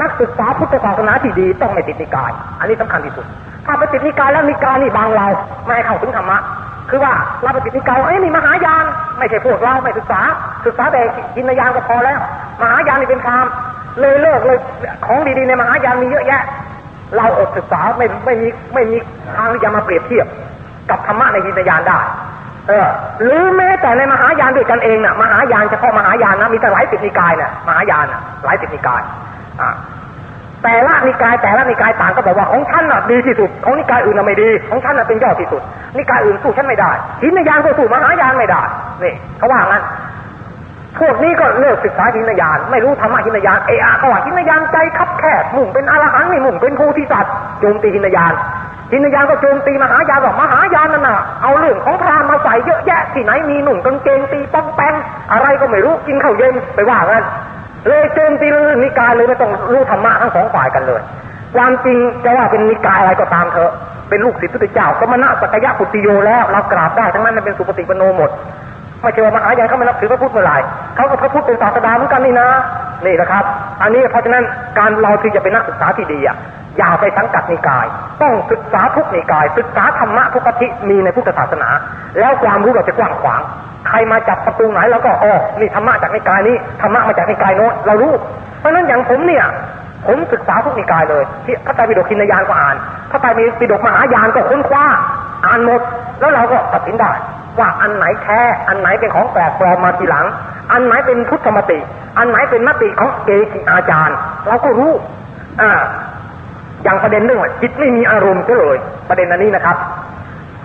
นักศึกษาพุทธศาสนาที่ดีต้องไม่ติดนิกาย อันนี้สำคัญที่สุด ถ้าไปติดนิกายแล้วนิกายนี่บางเราไม่ให้เข้าถึงธรรมะ คือว่าเราไปติดนิกายเอ้ยนี่มหายานไม่ใช่พวกเราไม่ศึกษา ศึกษาแต่กินยานก็พอแล้ว มหายานนี่เป็นพรามเลยเลิกเลยของดีๆในมหายานมีเยอะแยะ เราอดศึกษาไม่ไม่มีไม่มีทางที่จะมาเปรียบเทียบ กับธรรมะในกินยานได้เออหรือแม้แต่ในมหายานด้วยกันเองน่ะ มหายานเฉพาะมหายานนะมีแต่หลายสิบนิกายน่ะมหายานน่ะหลายสิบนิกาย แต่ละนิกายแต่ละนิกายต่างก็บอกว่าของฉันน่ะดีที่สุด ของนิกายอื่นน่ะไม่ดี ของฉันน่ะเป็นยอดที่สุด นิกายอื่นสู้ฉันไม่ได้หินยานก็สู้มหายานไม่ได้นี่เขาว่างั้นพวกนี้ก็เลิกศึกษาหินยาน ไม่รู้ธรรมะหินยานเออาเขาว่าหินยานใจคับแคบมุ่งเป็นอรหันต์ไม่มุ่งเป็นผู้ที่สัตว์โจมตีหินยานหินยานก็โจมตีมหายานบอกมหายานนั่นน่ะเอาเรื่องของพรามมาใส่เยอะแยะที่ไหนมีหนุ่มกางเกงตีป้องแปงอะไรก็ไม่รู้กินข้าวเย็นไปว่างั้น เลยโจมตีเรื่องนิกายเลยไม่ต้องรู้ธรรมะทั้งสองฝ่ายกันเลย ความจริงจะว่าเป็นนิกายอะไรก็ตามเถอะ เป็นลูกศิษย์พุทธเจ้าก็มณะสักยะปุติโยแล้ว เรากราบได้ทั้งนั้นเป็นสุปฏิปโนหมดไม่ใช่ว่ามหายานเขาไม่นับถือพระพุทธเมื่อไหร่เขาก็พระพุทธเป็นศาสดาเหมือนกันนี่นะ นี่นะครับ อันนี้เพราะฉะนั้นการเราที่จะเป็นนักศึกษาที่ดีอะ อย่าไปสังกัดนิกาย ต้องศึกษาทุกนิกาย ศึกษาธรรมะทุกปฏิมีในพุทธศาสนา แล้วความรู้เราจะกว้างขวาง ใครมาจับประตูไหนเราก็อ๋อนี่ธรรมะจากนิกายนี้ธรรมะมาจากนิกายโน้นเรารู้ เพราะฉะนั้นอย่างผมเนี่ย ผมศึกษาทุกนิกายเลย ที่พระไตรปิฎกคินยานก็อ่านพระไตรปิฎกมหายานก็ค้นคว้าอ่านหมดแล้วเราก็ตัดสินได้ว่าอันไหนแท้อันไหนเป็นของแปลกปลอมมาทีหลัง อันไหนเป็นพุทธมติ อันไหนเป็นมติของเกจิอาจารย์ เราก็รู้อ่า อย่างประเด็นเรื่องว่าจิตไม่มีอารมณ์ก็เลย ประเด็นอันนี้นะครับ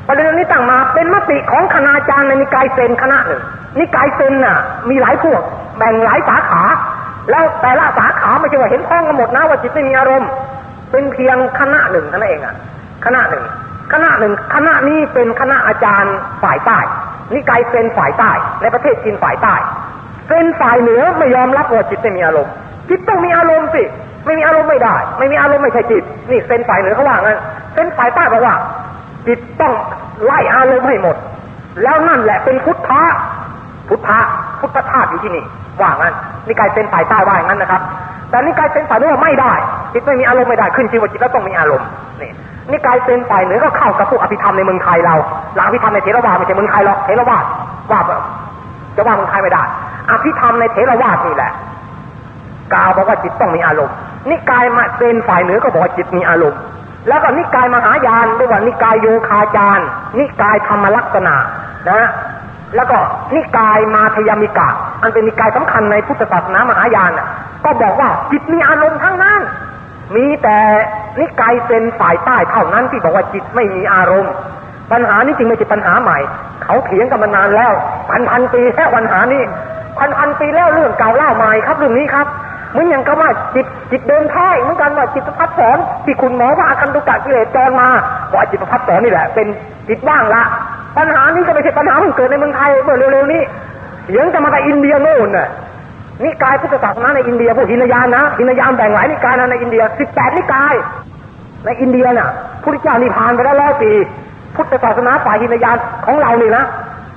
ประเด็นนี้ตั้งมาเป็นมติของคณาจารย์ในนิกายเซนคณะหนึ่งนิกายเซนน่ะ มีหลายพวก แบ่งหลายสาขา แล้วแต่ละสาขาไม่ใช่ว่าเห็นพ้องกันหมดนะว่าจิตไม่มีอารมณ์ เป็นเพียงคณะหนึ่งเท่านั้นเองอะคณะหนึ่งคณะหนึ่งคณะนี้เป็นคณะอาจารย์ฝ่ายใต้นิกายเซนฝ่ายใต้ ในประเทศจีนฝ่ายใต้เซนฝ่ายเหนือไม่ยอมรับว่าจิตไม่มีอารมณ์จิตต้องมีอารมณ์สิ ไม่มีอารมณ์ไม่ได้ ไม่มีอารมณ์ไม่ใช่จิต นี่เซนฝ่ายเหนือเขาว่างั้นเซนฝ่ายใต้บอกว่า จิตต้องไล่อารมณ์ให้หมด แล้วนั่นแหละเป็นพุทธะพุทธะพุทธธาตุอยู่ที่นี่ว่างั้นนิกายเซนฝ่ายใต้ว่าอย่างนั้นนะครับ แต่นิกายเซนฝ่ายเหนือไม่ได้ จิตไม่มีอารมณ์ไม่ได้ขึ้นชื่อว่าจิตแล้วต้องมีอารมณ์นี่นิกายเซนฝ่ายเหนือก็เข้ากับพวกอภิธรรมในเมืองไทยเราหลังอภิธรรมในเทรวาสไม่ใช่เมืองไทยหรอกเทรวาสว่าจะว่าเมืองไทยไม่ได้อภิธรรมในเทรวาสนี่แหละกาวบอกว่าจิตต้องมีอารมณ์ นิกายมาเซนฝ่ายเหนือก็บอกจิตมีอารมณ์ แล้วก็นิกายมหายานเรียว่านิกายโยคาจารนิกายธรรมลักษณะนะแล้วก็นิกายมาทยามิกะอันเป็นนิกายสำคัญในพุทธศาสนามหายานก็บอกว่าจิตมีอารมณ์ทั้งนั้น มีแต่นิกายเซนฝ่ายใต้เท่านั้นที่บอกว่าจิตไม่มีอารมณ์ ปัญหานี้จริงไม่ใช่ปัญหาใหม่ เขาเถียงกันมานานแล้วพันพันปีแค่ปัญหานี้พันพันปีแล้วเรื่องเก่าเล่าใหม่ครับเรื่องนี้ครับ เหมือนอย่างกับว่าจิตจิตเดินแท้เหมือนกันว่าจิตประพัดสอนที่คุณหมอว่าอาคันตุกะกิเลสจรมาว่าจิตประพัดสอนนี่แหละ เป็นจิตว่างละ ปัญหานี้ก็ไม่ใช่ปัญหาเพิ่งเกิดในเมืองไทยเมื่อเร็วๆนี้เสียงจะมาจากอินเดียโน่นน่ะนิกายพุทธศาสนาในอินเดียพวกหินยานนะหินยานแบ่งหลายนิกายนะในอินเดียสิบแปดนิกาย ในอินเดียน่ะพุทธเจ้านิพพานไปแล้วร้อยปี พุทธศาสนาฝ่ายหินยานของเรานี่นะ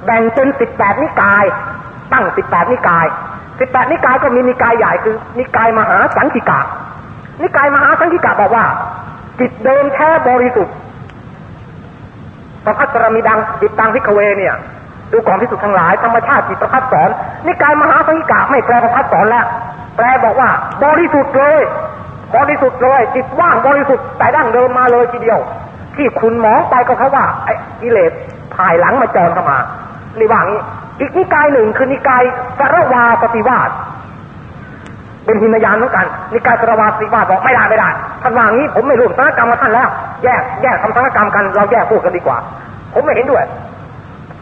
แบ่งเป็นสิบแปดนิกาย ตั้งสิบแปดนิกาย สิบแปดนิกายก็มีนิกายใหญ่คือ นิกายมหาสังฆิกะ นิกายมหาสังฆิกะบอกว่า จิตเดิมแท้บริสุทธิ์ประพัสรมีดังจิตตังพิกเวเนี่ย ดูก่อนพิสุทธิ์ทั้งหลายธรรมชาติจิตประพัสสอนนิกายมหาสังคิกาไม่แปลประพัสสอนแล้วแปลบอกว่า บริสุทธิ์เลย บริสุทธิ์เลย จิตว่างบริสุทธิ์แต่ดั้งเดิมมาเลยทีเดียว ที่คุณหมองไปก็เพราะว่าไอ้กิเลสภายหลังมาจรเข้ามานี่ว่างี้ อีกนิกายหนึ่งคือนิกายสรวาปฏิวาสเป็นหินยานเหมือนกัน นิกายสรวาปฏิวาสบอกไม่ได้ไม่ได้ท่านว่างี้ผมไม่ร่วมสังกรรมกับท่านแล้ว แยกแยกทำสังกรรมกันเราแยกพูดกันดีกว่า ผมไม่เห็นด้วย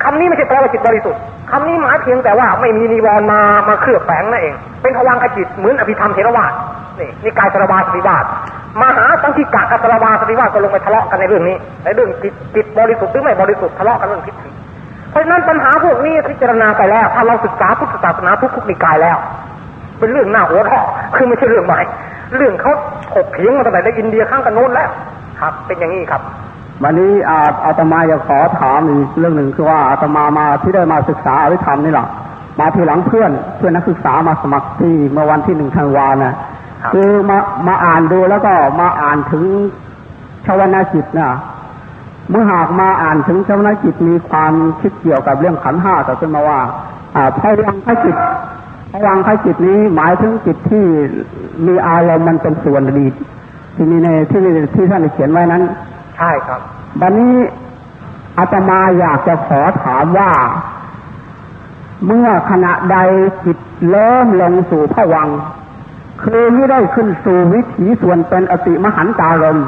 คำนี้ไม่ใช่แปลว่าจิตบริสุทธิ์คำนี้หมายเพียงแต่ว่าไม่มีนิวรณ์มามาเคลือบแฝงนั่นเอง เป็นพวังขจิตเหมือนอภิธรรมเทรวาสนี่นิกายสรวาปฏิวาสมหาสังคิกะกับสรวาปฏิวาสก็ลงไปทะเลาะกันในเรื่องนี้ในเรื่องจิตจิตบริสุทธิ์หรือไม่บริสุทธิ์ทะเลาะกันเรื่องทิฏฐิ เพราะฉะนั้นปัญหาพวกนี้พิจารณาไปแล้ว ถ้าเราศึกษาพุทธศาสนาทุกทุกนิกายแล้ว เป็นเรื่องหน้าหัวเราะคือไม่ใช่เรื่องใหม่ เรื่องเขาถกเถียงมาตั้งแต่ในอินเดียข้างกันโน้นแล้ว ครับ เป็นอย่างนี้ครับ วันนี้อาอาตมาอยากขอถามอีกเรื่องหนึ่งคือว่าอาตมามาที่ได้มาศึกษาอภิธรรมนี่แหละมาทีหลังเพื่อนเพื่อนนักศึกษามาสมัครที่เมื่อวันที่หนึ่งธันวานะคือมามาอ่านดูแล้วก็มาอ่านถึงชาวนาจิตนะ เมื่อหากมาอ่านถึงชาวนาจิตมีความคิดเกี่ยวกับเรื่องขันห้าก็ขึ้นมาว่าอ่าพลังขจิตพลังขจิตนี้หมายถึงจิตที่มีอารมณ์มันเป็นส่วนดีที่มีในที่ที่ท่านเขียนไว้นั้น ใช่ครับบัดนนี้อาตมาอยากจะขอถามว่า เมื่อขณะใดจิตเริ่มลงสู่ผวังค์คือไม่ได้ขึ้นสู่วิถีส่วนเป็นอติมหันตารมณ์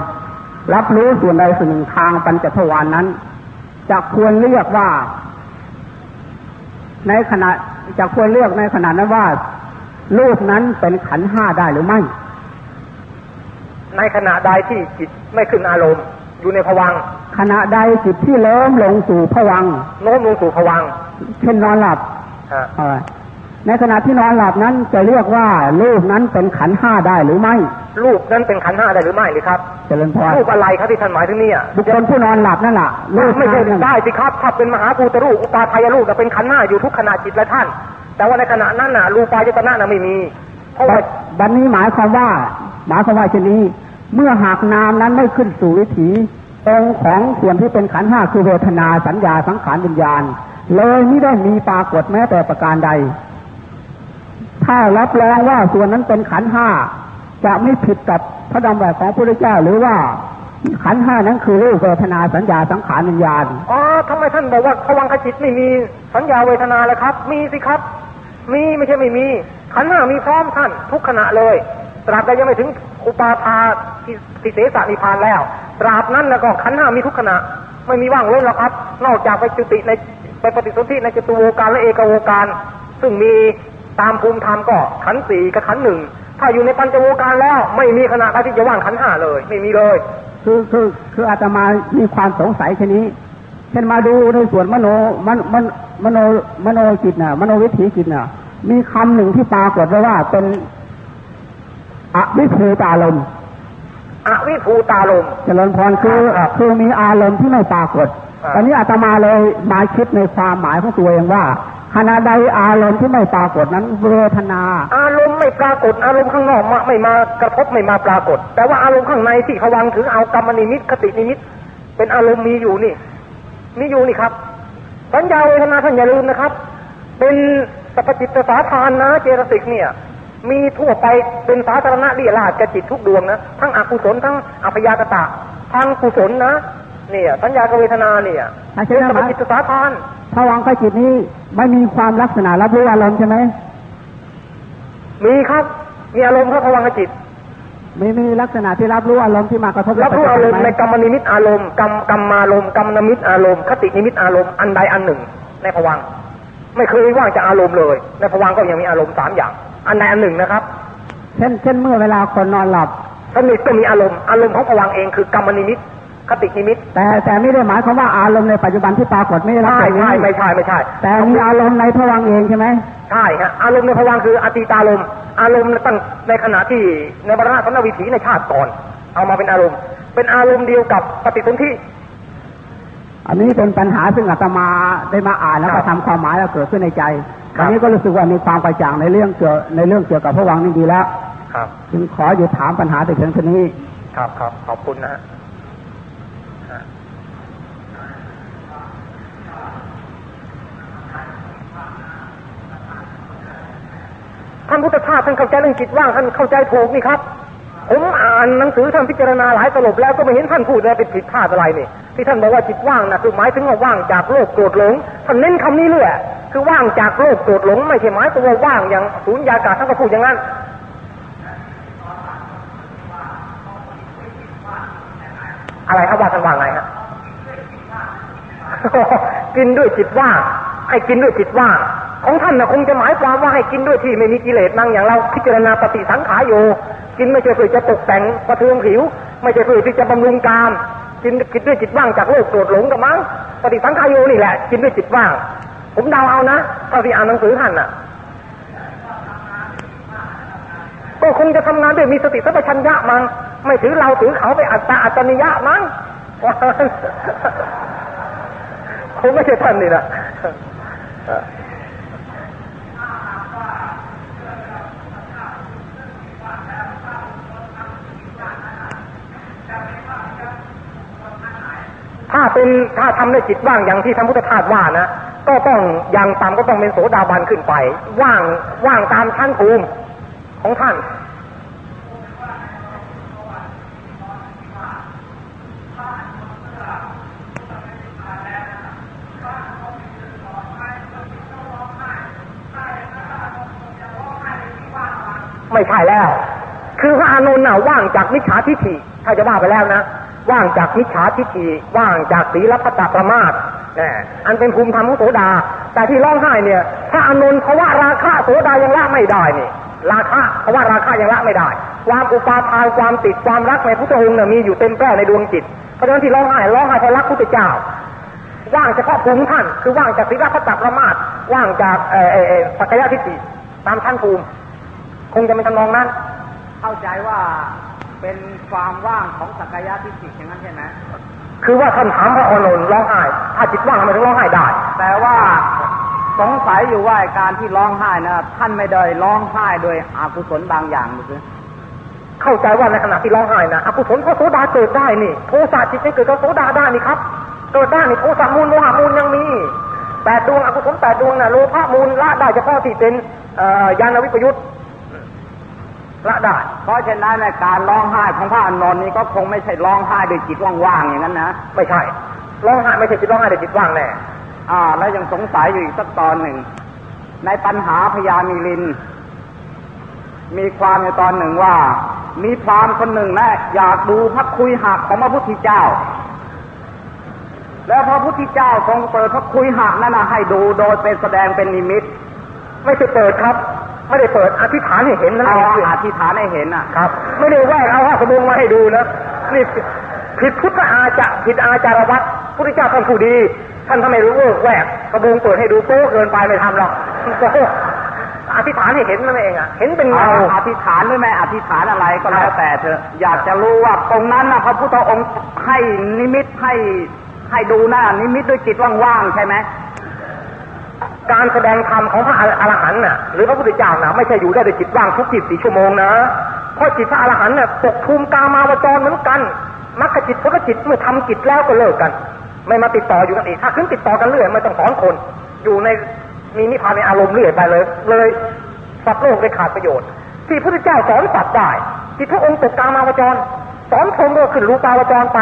รับรู้ส่วนใดส่วนหนึ่งทางปัญจทวารนนั้นจะควรเรียกว่า ในขณะจะควรเรียกในขณะนั้นว่ารูปนั้นเป็นขันธ์ห้าได้หรือไม่ ในขณะใดที่จิตไม่ขึ้นอารมณ์ อยู่ในภวังค์ขณะใดจิตที่เริ่มลงสู่ผวังค์โน้มลงสู่ภวังค์เช่นนอนหลับอ่าเอ่อ ในขณะที่นอนหลับนั้นจะเรียกว่ารูปนั้นเป็นขันธ์ห้าได้หรือไม่ รูปนั้นเป็นขันธ์ห้าได้หรือไม่หรือครับเจริญพรรูปอะไรครับที่ท่านหมายถึงเนี่ยบุคคลผู้นอนหลับนั่นแหละรูปไม่ใช่นั้นได้สิครับถ้าเป็นมหาภูตรูปอุปาทายรูปแต่เป็นขันธ์ห้าอยู่ทุกขณะจิตและท่าน แต่ว่าในขณะนั้นน่ะรูปายตนะน่ะไม่มี เพราะว่าบัดนี้หมายความว่า หมายความว่าเช่นนี้ เมื่อหากนามนั้นไม่ขึ้นสู่วิถีองค์ของส่วนที่เป็นขันธ์ห้าคือเวทนาสัญญาสังขารวิญญาณ เลยไม่ได้มีปรากฏแม้แต่ประการใด ถ้ารับรองว่าส่วนนั้นเป็นขันห้าจะไม่ผิดกับพระดำรัสของพระพุทธเจ้าหรือว่าขันห้านั้นคือรูปเวทนาสัญญาสังขารวิญญาณอ๋อทำไมท่านบอกว่าภวังคจิตไม่มีสัญญาเวทนาเลยครับ มีสิครับ มีไม่ใช่ไม่มี ขันห้ามีพร้อมท่าน ทุกขณะเลยตราบใดยังไม่ถึงอุปาทาทิเสสนิพานแล้วตราบนั้นแล้วก็ขันห้ามีทุกขณะ ไม่มีว่างเว้นหรอกครับ นอกจากไปจุติในไปปฏิสนธิในจตุโวการและเอกโวการ ซึ่งมี ตามภูมิธรรมก็ขันธ์สี่กับขันธ์หนึ่งถ้าอยู่ในปัญจโวการแล้ว ไม่มีขณะใดที่จะว่างขันธ์ห้าเลย ไม่มีเลย คือคือคืออาตมามีความสงสัยแค่นี้เช่นมาดูในส่วนมโนมนมนมโนมโนจิตน่ะ มโนวิถีจิตน่ะ มีคำหนึ่งที่ปรากฏไว้ว่าเป็นอวิภูตารมณ์อวิภูตาลมเจริญพรคือคือมีอารมณ์ที่ไม่ปรากฏครับตอนนี้อาตมาเลยมาคิดในความหมายของตัวเองว่า ขณะใดอารมณ์ที่ไม่ปรากฏนั้นเวทนา อารมณ์ไม่ปรากฏ อารมณ์ข้างนอกมาไม่มากระทบไม่มาปรากฏ แต่ว่าอารมณ์ข้างในที่เขาวังถือเอากรรมนิมิตคตินิมิต เป็นอารมณ์มีอยู่นี่ มีอยู่นี่ครับสัญญาเวทนาท่านอย่าลืมนะครับ เป็นสัพจิตสาทานนะเจตสิกเนี่ย มีทั่วไปเป็นสาธารณะเรียราชกจิตทุกดวงนะทั้งอกุศลทั้งอภยากตะทางกุศลนะ เนี่ยสัญญากับเวทนาเนี่ยอาเป็เช่นนสัพนะจิตสาทานผวังคจิตนี้ไม่มีความลักษณะรับรู้อารมณ์ใช่ไหมมีครับมีอารมณ์เข้าภวังคจิตไม่มีลักษณะที่รับรู้อารมณ์ที่มากระทบรับรู้อารมณ์ไหในกรรมนิมิตอารมณ์กรรมกรรมารมณ์กรรมนิมิตอารมณ์คตินิมิตอารมณ์อันใดอันหนึ่ง ในภวังค์ไม่เคยว่างจากอารมณ์เลย ในภวังค์ก็ยังมีอารมณ์สามอย่าง อันใดอันหนึ่งนะครับ เช่นเช่นเมื่อเวลาคนนอนหลับสนิทก็มีอารมณ์อารมณ์ของภวังค์เองคือกรรมนิมิต คตินิมิต แต่แต่ไม่ได้หมายความว่าอารมณ์ในปัจจุบันที่ปรากฏไม่ได้รับใช่อย่างนี้ใช่ไม่ใช่ไม่ใช่ แต่มีอารมณ์ในภวังค์เองใช่ไหมใช่ฮะอารมณ์ในภวังค์คืออติตารมณ์อารมณ์ตั้งในขณะที่ในบรรณาสนวิถีในชาติก่อน เอามาเป็นอารมณ์ เป็นอารมณ์เดียวกับปฏิสนธิอันนี้เป็นปัญหาซึ่งอาตมาได้มาอ่านแล้วครัก็บทำความหมายแล้วเกิดขึ้นในใจครับอันนี้ก็รู้สึกว่ามีความกระจ่างในเรื่องเกี่ยวในเรื่องเกี่ยวกับผวังค์นี่ดีแล้ว ครับ จึงขอหยุดถามปัญหาแต่เพียงเท่านี้ ครับครับขอบคุณนะ ท่านพุทธทาสท่านเข้าใจเรื่องจิตว่างท่านเข้าใจถูกนี่ครับ ผมอ่านหนังสือท่านพิจารณาหลายตลบแล้วก็ไม่เห็นท่านพูดอะไรเป็นผิดพลาดอะไรนี่ที่ท่านบอกว่าจิตว่างนะคือหมายถึงว่าว่างจากโลภโกรธหลงท่านเน้นคำนี้เลยคือว่างจากโลภโกรธหลง ไม่ใช่หมายตัวว่าว่างอย่างศูนย์ยากาศท่านก็พูดอย่างนั้นอะไรครับว่าท่านว่าไงฮะกินด้วยจิตว่างให้กินด้วยจิตว่าง ของท่านนะคงจะหมายความว่าให้กินด้วยที่ไม่มีกิเลสนั่งอย่างเราพิจารณาปฏิสังขารโยกินไม่ใช่เพื่อจะตกแต่งประเทืองผิว ไม่ใช่เพื่อที่จะบำรุงกามกินกินด้วยจิตว่างจากโลกโกรธหลงกับมั้งปฏิสังขารโยนี่แหละ กินด้วยจิตว่าง ผมเดาเอานะเท่าที่อ่านหนังสือท่านน่ะ ก็คงจะทำงานด้วยมีสติสัมปชัญญะมั้งไม่ถือเราถือเขาไปอัตตาอัตตนิยะมั้งคงไม่ใช่ท่านนี่นะ ถ้าเป็นถ้าทำในจิตว่างอย่างที่ท่านพุทธทาสว่านะก็ต้องอย่างต่ำก็ต้องเป็นโสดาบันขึ้นไป ว่างว่างตามชั้นภูมิของท่านไม่ใช่แล้ว คือพระอานนท์น่ะว่างจากมิจฉาทิฏฐิถ้าจะว่าไปแล้วนะ ว่างจากมิจฉาทิฏฐิว่างจากศีลพัตตประมาทนี่อันเป็นภูมิธรรมของโสดา แต่ที่ร้องไห้เนี่ยพระอานนท์เพราะว่าราคะโสดายังละไม่ได้นี่ราคะเพราะว่าราคะยังละไม่ได้ ความอุปาทานความติดความรักในพระองค์เนี่ยมีอยู่เต็มแป้ในดวงจิตเพราะฉะนั้นที่ร้องไห้ร้องไห้เพราะรักพระเจ้าว่างเฉพาะภูมิท่านคือว่างจากศีลพัตตประมาทว่างจากเออเออสักยะทิฏฐิตามชั้นภูมิ คงจะเป็นทำนองนั้น เข้าใจว่า เป็นความว่างของสักยะทิฏฐิอย่างนั้นใช่ไหมคือว่าท่านถามพระอานนท์ร้องไห้ ถ้าจิตว่างทำไมถึงร้องไห้ได้ แต่ว่าสงสัยอยู่ว่าการที่ร้องไห้นะท่านไม่ได้ร้องไห้โดยอกุศลบางอย่างหรือเข้าใจว่าในขณะที่ร้องไห้นะอกุศลพระโสดาเกิดได้นี่โทสะจิตไม่เกิดกับโสดาได้นี่ครับเกิดได้นี่โทสะมูลโมหะมูลยังมีแปดดวงอกุศลแปดดวงน่ะโลภะมูลละได้เฉพาะที่เป็นยานวิปยุทธ ละได้ เพราะฉะนั้นในการร้องไห้ของพระอานนท์นี้ก็คงไม่ใช่ร้องไห้โดยจิตว่างๆอย่างนั้นนะ ไม่ใช่ ร้องไห้ไม่ใช่จิตร้องไห้แต่จิตว่างแน่ อ่า แล้วยังสงสัยอยู่อีกสักตอนหนึ่ง ในปัญหาพญามีลิน มีความในตอนหนึ่งว่า มีพรามคนหนึ่งนะอยากดูพระคุยหักของพระพุทธเจ้า แล้วพระพุทธเจ้าทรงเปิดพระคุยหักนั่นนะให้ดูโดยเป็นแสดงเป็นนิมิต ไม่ใช่เปิดครับ ไม่ได้เปิดอธิษฐานให้เห็นนะเอาเองอธิษฐานให้เห็นอะครับ ไม่ได้แวกเอาผ้าสบงมาให้ดูนะนี่ผิดพุทธอาจะผิดอาจารวัตรพุทธเจ้าท่านผู้ดี ท่านทำไมรู้เวิร์กแวกกระบงเปิดให้ดูโป๊เกินไปไม่ทำหรอกโป๊อธิษฐานให้เห็นนั่นเองอะ เห็นเป็นเงาเอาอธิษฐานหรือไม่อธิษฐานอะไรก็แล้วแต่เถอะอยากจะรู้ว่าตรงนั้นนะพระพุทธองค์ให้นิมิตให้ให้ดูหน้านิมิตด้วยจิตว่างๆใช่ไหม การแสดงธรรมของพระอรหันต์น่ะหรือพระพุทธเจ้าน่ะไม่ใช่อยู่ได้ด้วยจิตว่างทุกจิตสี่ชั่วโมงนะเพราะจิตพระอรหันต์น่ะปกคลุมกามาวจรเหมือนกันมรรคจิตพุทธจิตเมื่อทำกิจแล้วก็เลิกกัน ไม่มาติดต่ออยู่กันอีกถ้าขึ้นติดต่อกันเรื่อยไม่ต้องสอนคน อยู่ในมีนิพพานในอารมณ์เรื่อยไปเลย เลยสัตว์โลกได้ขาดประโยชน์ ที่พระพุทธเจ้าสอนสัตว์ได้ที่พระองค์ตกกามาวจรสอนพรหมก็ขึ้นรูปาวจรไป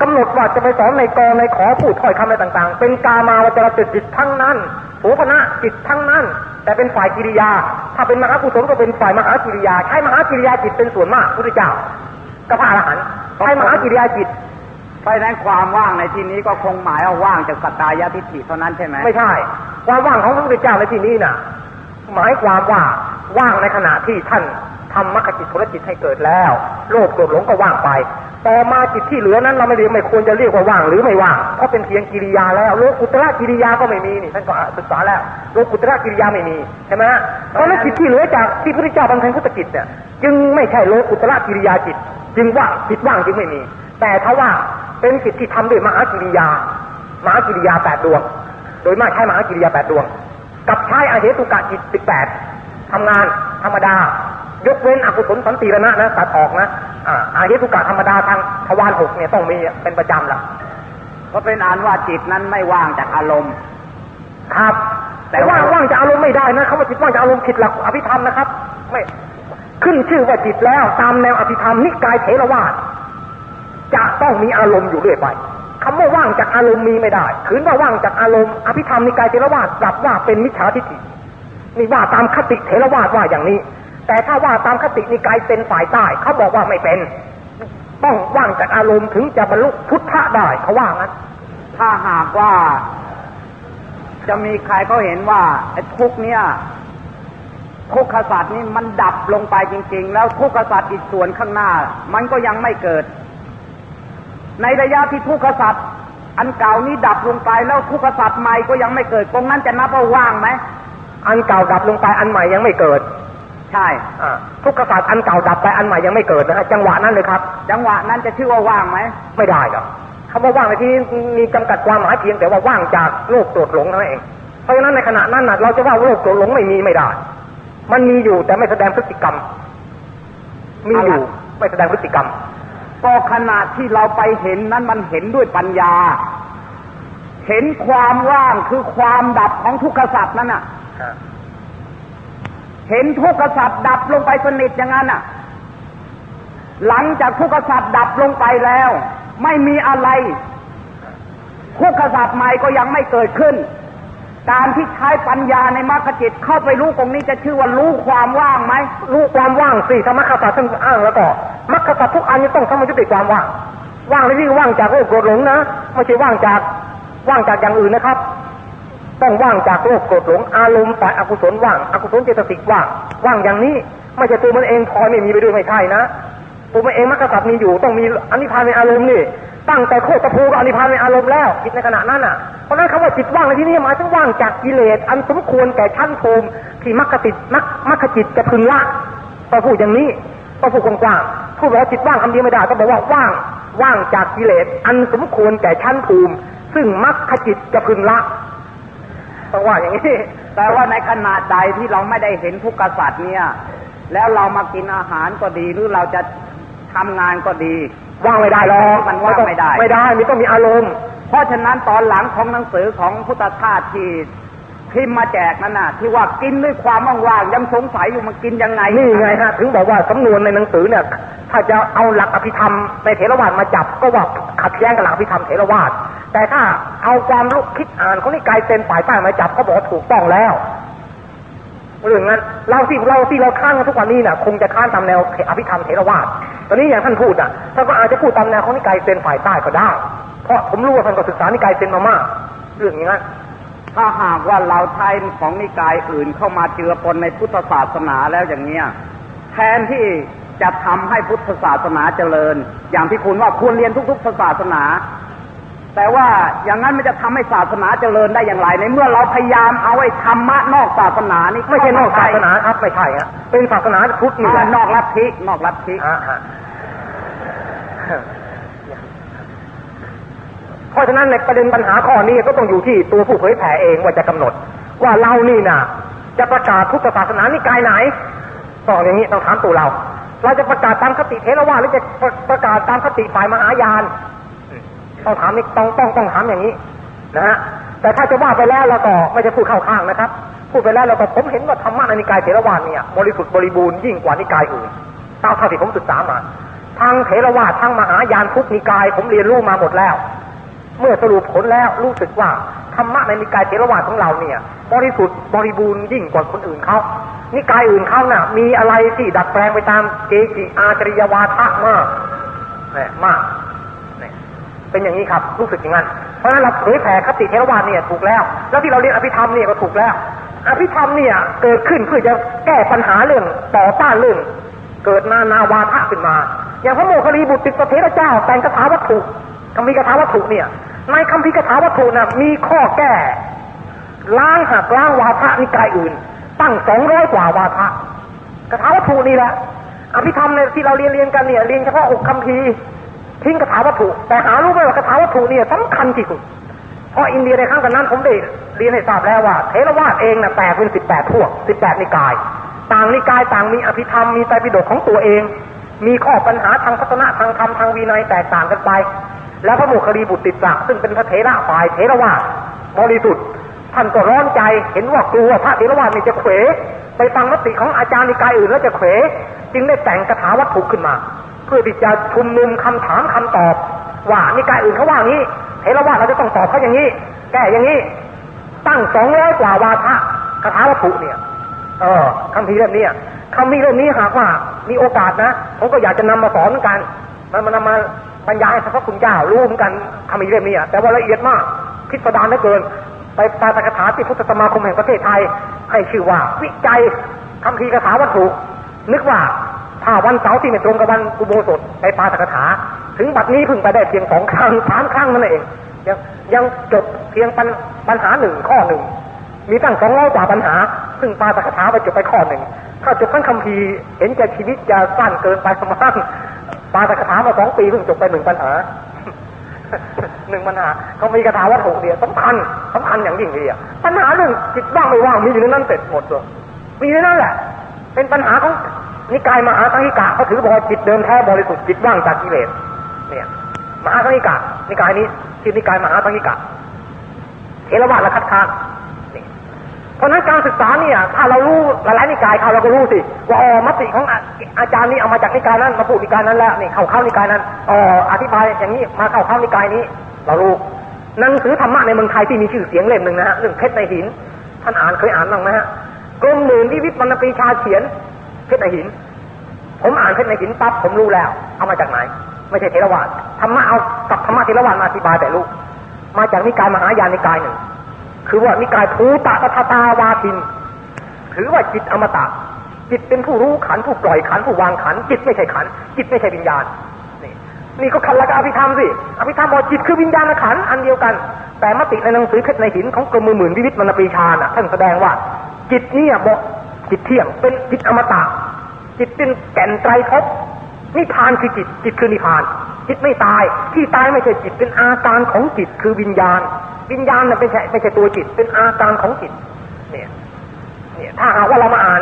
กำหนดว่าจะไปสอนในกรในขอพูดถ้อยคำอะไรต่างๆ เป็นกามาวจรจิตทั้งนั้นโสภณะจิตทั้งนั้น แต่เป็นฝ่ายกิริยา ถ้าเป็นมหากุศลก็เป็นฝ่ายมหากิริยา ใช้มหากิริยาจิตเป็นส่วนมากพุทธเจ้าก็พระอรหันต์ใช้มหากิริยาจิตเพราะฉะนั้นความว่างในที่นี้ก็คงหมายว่าว่างจากสัตตายทิฏฐิเท่านั้นใช่ไหมไม่ใช่ความว่างของพระพุทธเจ้าในที่นี้น่ะ หมายความว่าว่างในขณะที่ท่านทำมรรคจิตผลจิตให้เกิดแล้ว โลภโกรธหลงก็ว่างไป ต่อมาจิตที่เหลือนั้นเราไม่เรียกไม่ควรจะเรียกว่าว่างหรือไม่ว่างเพราะเป็นเพียงกิริยาแล้วโลกุตระกิริยาก็ไม่มีนี่ท่านก็ศึกษาแล้วโลกุตระกิริยาไม่มีใช่ไหมเพราะฉะนั้นจิตที่เหลือจากที่พระพุทธเจ้าบำเพ็ญพุทธกิจเนี่ยจึงไม่ใช่โลกุตระกิริยาจิต จึงว่างจิตว่างจึงไม่มี แต่ถ้าว่าเป็นจิตที่ทำด้วยมหากิริยามหากิริยาแปดดวง โดยมากใช้มหากิริยาแปดดวง กับใช้อาเหตุกะจิตสิบแปดทำงานธรรมดา ยกเว้นอกุศลสันติรณะนะตัดออกนะอ่าอาเหตุกะธรรมดาทางทวารหกเนี่ยต้องมีเป็นประจำละก็เป็นอันว่าจิตนั้นไม่ว่างจากอารมณ์ ครับ แต่ว่างว่างจากอารมณ์ไม่ได้นะคำว่าจิตว่างจากอารมณ์ผิดหลักอภิธรรมนะครับ ไม่ขึ้นชื่อว่าจิตแล้วตามแนวอภิธรรมนิกายเถรวาทจะต้องมีอารมณ์อยู่เรื่อยไปคำว่าว่างจากอารมณ์มีไม่ได้ขืนว่าว่างจากอารมณ์อภิธรรมนิกายเถรวาทกลับว่าเป็นมิจฉาทิฏฐินี่ว่าตามคติเถรวาทว่าอย่างนี้ แต่ถ้าว่าตามคตินิกายเป็นฝ่ายใต้เขาบอกว่าไม่เป็น ต้องว่างจากอารมณ์ถึงจะบรรลุพุทธะได้เขาว่างั้นถ้าหากว่า จะมีใครเขาเห็นว่าไอ้ทุกข์เนี่ยทุกขสัตว์นี่มันดับลงไปจริง ๆ แล้วทุกขสัตว์อีกส่วนข้างหน้า มันก็ยังไม่เกิด ในระยะที่ทุกขสัตว์อันเก่านี้ดับลงไปแล้วทุกขสัตว์ใหม่ก็ยังไม่เกิดตรงนั้นจะนับว่าว่างไหมอันเก่าดับลงไปอันใหม่ยังไม่เกิด ใช่อ่าทุกขศาสตร์อันเก่าดับไปอันใหม่ยังไม่เกิดนะฮะจังหวะนั้นเลยครับ จังหวะนั้นจะชื่อว่าว่างไหมไม่ได้ครับคำว่าว่างในที่นี้มีจำกัดความหมายเพียงแต่ว่าว่างจากโลกโกรธหลงเท่านั้นเองเพราะฉะนั้นในขณะนั้นนะเราจะว่าโลกโกรธหลงไม่มีไม่ได้ มันมีอยู่แต่ไม่แสดงพฤติกรรม มีอยู่ไม่แสดงพฤติกรรมเพก็ขณะที่เราไปเห็นนั้นมันเห็นด้วยปัญญา เห็นความว่างคือความดับของทุกขสัตว์นั่นน่ะ เห็นทุกขสัตว์ดับลงไปสนิทอย่างนั้นน่ะ หลังจากทุกขสัตว์ดับลงไปแล้ว ไม่มีอะไร ทุกขสัตว์ใหม่ก็ยังไม่เกิดขึ้น การที่ใช้ปัญญาในมรรคจิตเข้าไปรู้ตรงนี้จะชื่อว่ารู้ความว่างไหมรู้ความว่างสิธรรมคสัตว์ท่านอ้างแล้วก็มรรคสัตว์ทุกอันนี้ต้องสมมติความว่าง ว่างในที่ว่างจากโลกโกรธหลงนะไม่ใช่ว่างจากว่างจากอย่างอื่นนะครับ ต้องว่างจากโลกโกรธหลงอารมณ์ฝ่ายอกุศลว่างอกุศลเจตสิกว่างว่างอย่างนี้ไม่ใช่ตัวมันเองพอไม่มีไปด้วยไม่ใช่นะตัวมันเองมรรคสัตว์มีอยู่ต้องมีอนิพพานในอารมณ์นี่ตั้งแต่โคตรภูก็อนิพพานในอารมณ์แล้วจิตในขณะนั้นอะเพราะนั้นคำว่าจิตว่างในที่นี้หมายถึงว่างจากกิเลสอันสมควรแก่ชั้นภูมิที่มรรคติมรรมรรคจิตจะพึงละต้องพูดอย่างนี้ต้องพูดกว้างๆพูดว่าจิตว่างคำเดียวไม่ได้ต้องบอกว่าว่างว่างจากกิเลสอันสมควรแก่ชั้นภูมิ ซึ่งมรรคจิตจะพึงละ ต้องว่าอย่างนี้ แต่ว่าในขณะใดที่เราไม่ได้เห็นทุกขสัตว์เนี่ย แล้วเรามากินอาหารก็ดีหรือเราจะทำงานก็ดี ว่างไม่ได้หรอกมันว่างไม่ได้ ไม่ได้มีต้องมีอารมณ์ เพราะฉะนั้นตอนหลังของหนังสือของพุทธทาสที่ พิมพ์มาแจกนั่นน่ะที่ว่ากินด้วยความว่างๆยังสงสัยอยู่มันกินยังไงนี่ไงฮะถึงบอกว่าสำนวนในหนังสือเนี่ย ถ้าจะเอาหลักอภิธรรมในเถรวาทมาจับก็ว่าขัดแย้งกับหลักอภิธรรมเถรวาทแต่ถ้าเอาความลุกคิดอ่านเขานี่กายเต็นฝ่ายใต้มาจับก็บอกถูกต้องแล้วเรื่องนั้นเราที่เราที่เราค้านกันทุกวันนี้น่ะ คงจะค้านตามแนวอภิธรรมเถรวาทตอนนี้อย่างท่านพูดอะท่านก็อาจจะพูดตามแนวของนิกายเซนฝ่ายใต้ก็ได้ เพราะผมรู้ว่าท่านก็ศึกษานิกายเซนมามากเรื่องนี้น ถ้าหากว่าเราใช้ของนิกายอื่นเข้ามาเจือปนในพุทธศาสนาแล้วอย่างเนี้ยแทนที่จะทำให้พุทธศาสนาเจริญ อย่างที่คุณว่าควรเรียนทุก ๆ ศาสนา แต่ว่าอย่างนั้นมันจะทำให้ศาสนาเจริญได้อย่างไร ในเมื่อเราพยายามเอาไอ้ธรรมะนอกศาสนานี่ไม่ใช่นอกศาสนาครับไม่ใช่ฮะเป็นศาสนาพุทธนี่นอกลัทธินอกลัทธิ เพราะฉะนั้นในประเด็นปัญหาข้อนี้ก็ต้องอยู่ที่ตัวผู้เผยแผ่เองว่าจะกำหนด ว่าเรานี่น่ะจะประกาศพุทธศาสนานี่กายไหนตองอย่างนี้ต้องถามตัวเรา เราจะประกาศตามคติเทรวาหรือจะประกาศตามคติฝ่ายมหายานต้องถามนี่ต้องต้องต้องถามอย่างนี้นะฮะแต่ถ้าจะว่าไปแล้วเราก็ไม่จะพูดเข้าข้างนะครับ พูดไปแล้วเราก็ผมเห็นว่าธรรมะในนิกายเทรวาเนี่ยบริสุทธิ์บริบูรณ์ยิ่งกว่านิกายอื่นตามเท่าที่ผมศึกษามาทางเถรวาททางมหายานทุกนิกาย ผมเรียนรู้มาหมดแล้ว เมื่อสรุปผลแล้วรู้สึกว่าธรรมะในนิกายเถรวาทของเราเนี่ย บริสุทธิ์บริบูรณ์ยิ่งกว่าคนอื่นเขานิกายอื่นเขาน่ะ มีอะไรที่ดัดแปลงไปตามเกจิอาจริยวาทะมากเนี่ยมากเป็นอย่างนี้ครับ รู้สึกอย่างนั้น เพราะฉะนั้นเราเผยแผ่คติเทรวาทเนี่ยถูกแล้ว แล้วที่เราเรียนอภิธรรมเนี่ยก็ถูกแล้ว อภิธรรมเนี่ย เกิดขึ้นเพื่อจะแก้ปัญหาเรื่องต่อต้านเรื่องเกิดนานาวาทะขึ้นมา อย่างพระโมคคิริบุตรติสเทระเจ้าแต่งคาถาวัตถุคำพีคาถาวัตถุเนี่ย ในคำพีคาถาวัตถุน่ะมีข้อแก้ ล้างหักล้างวาทะนิกายอื่น ตั้งสองร้อยกว่าวาทะคาถาวัตถุนี่แหละอภิธรรมเนี่ยที่เราเรียนเรียนกันเนี่ยเรียนเฉพาะอกคำพีทิ้งคาถาวัตถุ แต่หารู้ไหมว่าคาถาวัตถุเนี่ยสำคัญที่สุดเพราะอินเดียในครั้งกันนั้นผมได้เรียนให้ทราบแล้วว่าเทรวาสเองน่ะแตกเป็นสิบแปดพวกสิบแปดนิกาย ต่างนิกายต่างมีอภิธรรมมีไตรปิฎกของตัวเอง มีข้อปัญหาทางพัฒนาทางธรรมทางวินัยแตกต่างกันไป แล้วพระโมคคลีบุตรติดสักซึ่งเป็นพระเถระฝ่ายเถรวาทบริสุทธิ์ท่านก็ร้อนใจเห็นว่ากลัวพระเถรวาทนี่จะเขวไปฟังมติของอาจารย์นิกายอื่นแล้วจะเขวจึงได้แต่งคาถาวัตถุขึ้นมา เพื่อที่จะชุมนุมคำถามคำตอบ ว่านิกายอื่นเขาว่างี้เถรวาทเราจะต้องตอบเขาอย่างนี้แก้อย่างนี้ตั้งสองร้อยกว่าวาทะคาถาวัตถุเนี่ยเออคำพีเล่มนี้คำพีเล่มนี้หากว่ามีโอกาสนะผมก็อยากจะนำมาสอนเหมือนกัน มันมานำมา บรรยายให้พระคุณเจ้ารู้เหมือนกันคำพีเล่มนี้แต่ว่าละเอียดมากพิสดารเหลือเกิน ไปตาตกถาที่พุทธสมาคมแห่งประเทศไทย ให้ชื่อว่าวิจัยคำพีคาถาวัตถุ นึกว่าถ้าวันเสาร์ที่ไม่ตรงกับวันกุโบสถไปปาตกถา ถึงบัดนี้เพิ่งไปได้เพียงสองครั้งสามครั้งนั่นเองยังยังจบเพียงปัญหาหนึ่งข้อหนึ่งมีตั้งสองร้อยกว่าปัญหา ซึ่งปาตกถาไปจบไปข้อหนึ่งถ้าจบทั้งคำพีเห็นจะชีวิตจะสั้นเกินไปสมาก ปาตกถามาสองปีเพิ่งจบไปหนึ่งปัญหาหนึ่งปัญหาเขามีคาถาวัตถุเดียวสำคัญสำคัญอย่างยิ่งเลยปัญหาเรื่องจิตว่างไม่ว่างมีอยู่ในนั้นเสร็จหมดเลยมีในนั้นแหละ เป็นปัญหาของนิกายมหาสังหิกะเขาถือบอกจิตเดิมแท้บริสุทธิ์จิตว่างจากกิเลสเนี่ยมหาสังกิกะนิกายนี้ชื่อนิกายมหาสังกิกะเทรวาสละคัดค้าน เพราะนั้นการศึกษาเนี่ยถ้าเรารู้หลายๆนิกายเขาเราก็รู้สิว่าอ๋อมติของอาจารย์นี้เอามาจากนิกายนั้นมาพูดนิกายนั้นแล้วนี่เข้าเข้านิกายนั้นอ๋ออธิบายอย่างนี้มาเข้าเข้านิกายนี้ เรารู้หนังสือธรรมะในเมืองไทยที่มีชื่อเสียงเล่มหนึ่งนะฮะเรื่องเพชรในหิน ท่านอ่านเคยอ่านบ้างไหมฮะกรมหมื่นที่วิทย์วรรณปีชาเขียนเพชรในหิน ผมอ่านเพชรในหินปั๊บผมรู้แล้ว เอามาจากไหน ไม่ใช่เทรวาสธรรมะเอากับธรรมะเทรวาสมาอธิบายแต่รู้มาจากนิกายมหายานนิกายหนึ่ง คือว่านิกายภูตะตถาตาวาทิน ถือว่าจิตอมตะ จิตเป็นผู้รู้ขันผู้ปล่อยขันผู้วางขัน จิตไม่ใช่ขัน จิตไม่ใช่วิญญาณ นี่นี่ก็ขันละกับอภิธรรมสิอภิธรรมบอกจิตคือวิญญาณขันอันเดียวกัน แต่มติในหนังสือเพชรในหินของกรมมือหมื่นวิวิตมรณปีชาน่ะท่านแสดงว่า จิตเนี่ยบอกจิตเที่ยงเป็นจิตอมตะ จิตเป็นแก่นไตรภพนิพพานคือจิต จิตคือนิพพาน จิตไม่ตาย ที่ตายไม่ใช่จิตเป็นอาการของจิตคือวิญญาณ วิญญาณน่ะไม่ใช่ไม่ใช่ตัวจิต เป็นอาการของจิต เนี่ยเนี่ยถ้าหากว่าเรามาอ่าน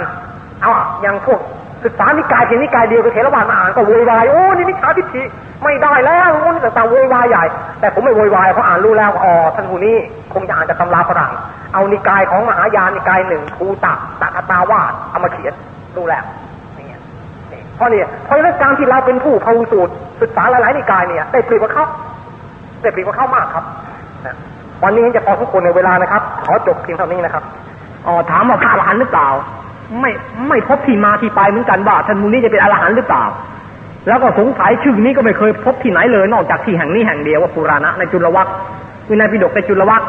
เอาอย่างพวกศึกษานิกายเพียงนิกายเดียวกับเทรวาสมาอ่านก็โวยวายโอ้นี่มิจฉาทิฏฐิไม่ได้แล้วโอ้นี่ต่างๆโวยวายใหญ่ แต่ผมไม่โวยวายเพราะอ่านรู้แล้วอ๋อท่านผู้นี้คงจะอ่านจากตำราฝรั่งเอานิกายของมหายานนิกายหนึ่งภูตะตะตาวาสเอามาเขียนรู้แล้วเพราะเนี่ยเพราะฉะนั้นการที่เราเป็นผู้พหูสูตรศึกษาหลายๆนิกายเนี่ยได้เปรียบกว่าเขาได้เปรียบกว่าเขามากครับ วันนี้จะพอทุกคนในเวลานะครับ ขอจบเพียงเท่านี้นะครับอ๋อถามว่าพระอรหันต์หรือเปล่า ไม่ไม่พบที่มาที่ไปเหมือนกันว่าท่านมูนี้จะเป็นอรหันต์หรือเปล่า แล้วก็สงสัยชื่อนี้ก็ไม่เคยพบที่ไหนเลย นอกจากที่แห่งนี้แห่งเดียวว่าปุราณะในจุลวัควินัยปิฎกในจุลวัค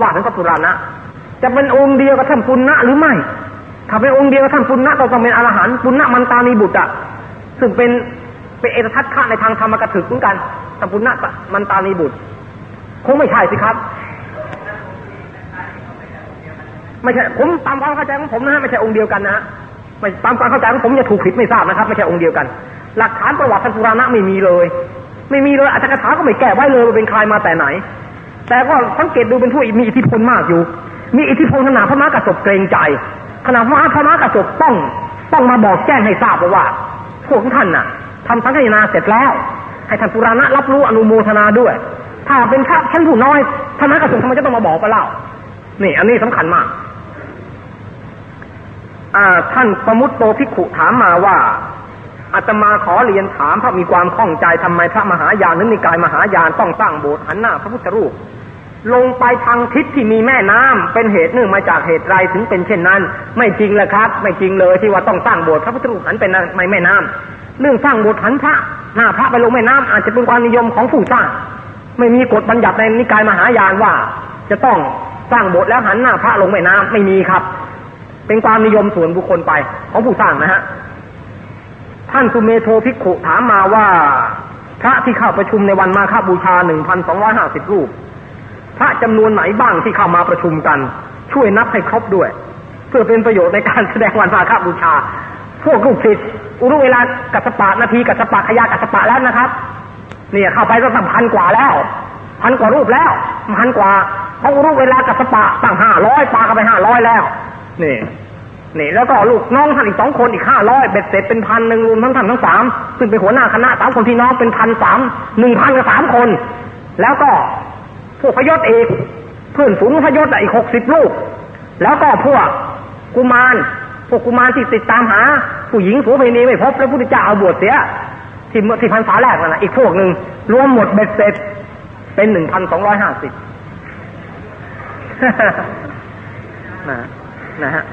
ว่าถึงพระปุราณะจะเป็นองค์เดียวกับท่านปุณณะหรือไม่ ถ้าเป็นองค์เดียวกับท่านปุณณะก็ต้องเป็นอรหันต์ปุณณะมันตานีบุตรอะซึ่งเป็นเป็นเอตทัศคะในทางธรรมกถึกเหมือนกันท่านปุณณะมันตานีบุตร คงไม่ใช่สิครับ ไม่ใช่ผมตามความเข้าใจของผมนะฮะไม่ใช่องค์เดียวกันนะฮะไม่ตามความเข้าใจของผมจะถูกผิดไม่ทราบนะครับ ไม่ใช่องค์เดียวกัน หลักฐานประวัติท่านปุราณะไม่มีเลย ไม่มีเลยอัตถกถาก็ไม่แก้ไว้เลยว่าเป็นใครมาแต่ไหน แต่ก็สังเกตดูเป็นผู้มีอิทธิพลมากอยู่ มีอิทธิพลขนาดพระมหากระสบเกรงใจขนาดพระพระมหากระสบต้องต้องมาบอกแจ้งให้ทราบว่าพวกท่านน่ะทำสังฆนาเสร็จแล้ว ให้ท่านปุราณะรับรู้อนุโมทนาด้วย ถ้าเป็นพระชั้นผู้น้อยพระมหากระสบทำไมจะต้องมาบอกกันเล่านี่ อันนี้สำคัญมาก ท่านประมุตโตภิกขุถามมาว่าอาตมาขอเรียนถามพระมีความข้องใจทำไมพระมหายานนึกนิกายมหายานต้องตั้งโบสถ์หันหน้าพระพุทธรูป ลงไปทางทิศที่มีแม่น้ำเป็นเหตุเนื่องมาจากเหตุไรถึงเป็นเช่นนั้น ไม่จริงแหละครับ ไม่จริงเลยที่ว่าต้องตั้งโบสถ์พระพุทธรูปหันเป็นไม่แม่น้ำเรื่องสร้างโบสถ์หันพระหน้าพระไปลงแม่น้ำอาจจะเป็นความนิยมของผู้สร้างไม่มีกฎบัญญัติในนิกายมหายานว่า จะต้องสร้างโบสถ์แล้วหันหน้าพระลงแม่น้ำไม่มีครับ เป็นความนิยมส่วนบุคคลไปของผู้สร้างนะฮะ ท่านสุเมโทภิกขุถามมาว่า พระที่เข้าประชุมในวันมาฆบูชาหนึ่งพันสองร้อยห้าสิบรูป พระจำนวนไหนบ้างที่เข้ามาประชุมกัน ช่วยนับให้ครบด้วย เพื่อเป็นประโยชน์ในการแสดงวันมาฆบูชา พวกลูกศิษย์อุรุเวลากัสปะนาทีกัสปะขยากัสปะแล้วนะครับ เนี่ยเข้าไปก็ตั้งพันกว่าแล้ว พันกว่ารูปแล้วพันกว่าเพราะอุรุเวลากัสปะตั้งห้าร้อยปาเข้าไปห้าร้อยแล้ว นี่นี่แล้วก็ลูกน้องท่านอีกสองคนอีกห้าร้อยเบ็ดเสร็จเป็นพันหนึ่งรวมทั้งท่านทั้งสามซึ่งเป็นหัวหน้าคณะสามคนพี่น้องเป็นพันสามหนึ่งพันกับสามคน แล้วก็พวกพยศเอกเพื่อนฝูงพยศอีกหกสิบลูก แล้วก็พวกกุมารพวกกุมารที่ติดตามหา ผู้หญิงผัวเพนีไม่พบแล้วพุทธเจ้าเอาบวชเสียที่เมื่อที่พันษาแรกนั่นแหละอีกพวกหนึ่งรวมหมดเบ็ดเสร็จเป็นหนึ่งพันสองร้อยห้าสิบนะ นะฮะ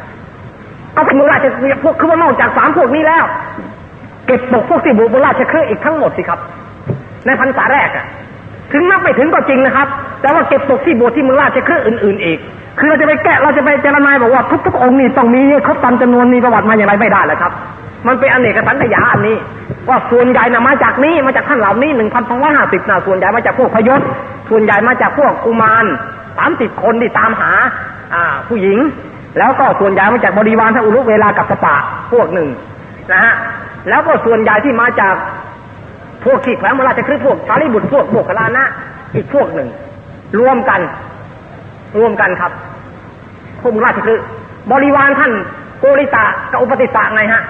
ก็เป็นราชพวกคือว่านอกจากสามพวกนี้แล้ว เก็บตกพวกที่บุบราชเครืออีกทั้งหมดสิครับ ในพรรษาแรกอะถึงนับไม่ถึงก็จริงนะครับ แต่ว่าเก็บตกที่บวชที่เมืองราชเครืออื่น ๆ อีก คือเราจะไปแกะเราจะไปเจรนายบอกว่าทุกๆองค์นี่ต้องมีครบตามจำนวนมีประวัติมาอย่างไรไม่ได้เลยครับ มันเป็นอเนกสัญญาอันนี้ ว่าส่วนใหญ่นะมาจากนี้มาจากท่านเหล่านี้หนึ่งพันสองร้อยห้าสิบนะส่วนใหญ่มาจากพวกพยศส่วนใหญ่มาจากพวกกุมารสามสิบคนที่ตามหา อ่า ผู้หญิง แล้วก็ส่วนใหญ่มาจากบริวารท่านอุลุเวลากับสปะพวกหนึ่งนะฮะแล้วก็ส่วนใหญ่ที่มาจากพวกขีดแขวนมราชคฤห์พวกชาลีบุตรพวกโบกลานะอีกพวกหนึ่ง รวมกัน รวมกันครับพวกมราชคฤห์บริวารท่านโกริตะกับอุปติสะไงฮะ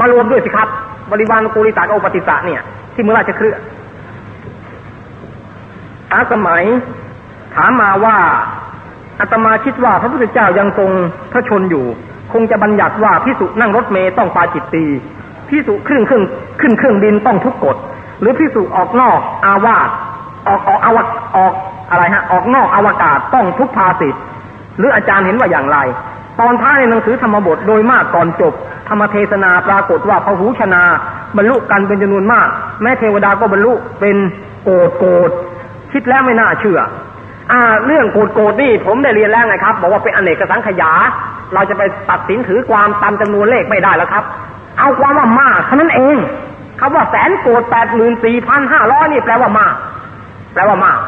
มารวมด้วยสิครับ บริวารโกริตะกับอุปติสะเนี่ย ที่เมืองราชครืออาสมัยถามมาว่า อาตมาคิดว่าพระพุทธเจ้ายังทรงพระชนอยู่ คงจะบัญญัติว่าพิสุนั่งรถเมย์ต้องปาจิตตีพิสุขึ้นเครื่องขึ้นเครื่องบินต้องทุกกฎ หรือพิสุออกนอกอาวาสออกออกอวกออกอะไรฮะ ออกนอกอวกาศต้องทุกภาสิทธ์หรืออาจารย์เห็นว่าอย่างไร ตอนท้ายในหนังสือธรรมบทโดยมากก่อนจบ ธรรมเทศนาปรากฏว่าพระหูชนา บรรลุกันเป็นจำนวนมาก แม้เทวดาก็บรรลุเป็นโกรธโกรธคิดแล้วไม่น่าเชื่อ อ่า เรื่องโกรธโกรธนี่ผมได้เรียนแล้วไงครับ บอกว่าเป็นอเนกสังขยา เราจะไปตัดสินถือความตามจำนวนเลขไม่ได้แล้วครับ เอาความว่ามากเท่านั้นเองคำว่าแสนโกรธแปดหมื่นสี่พันห้าร้อยนี่แปลว่ามาก แปลว่ามาก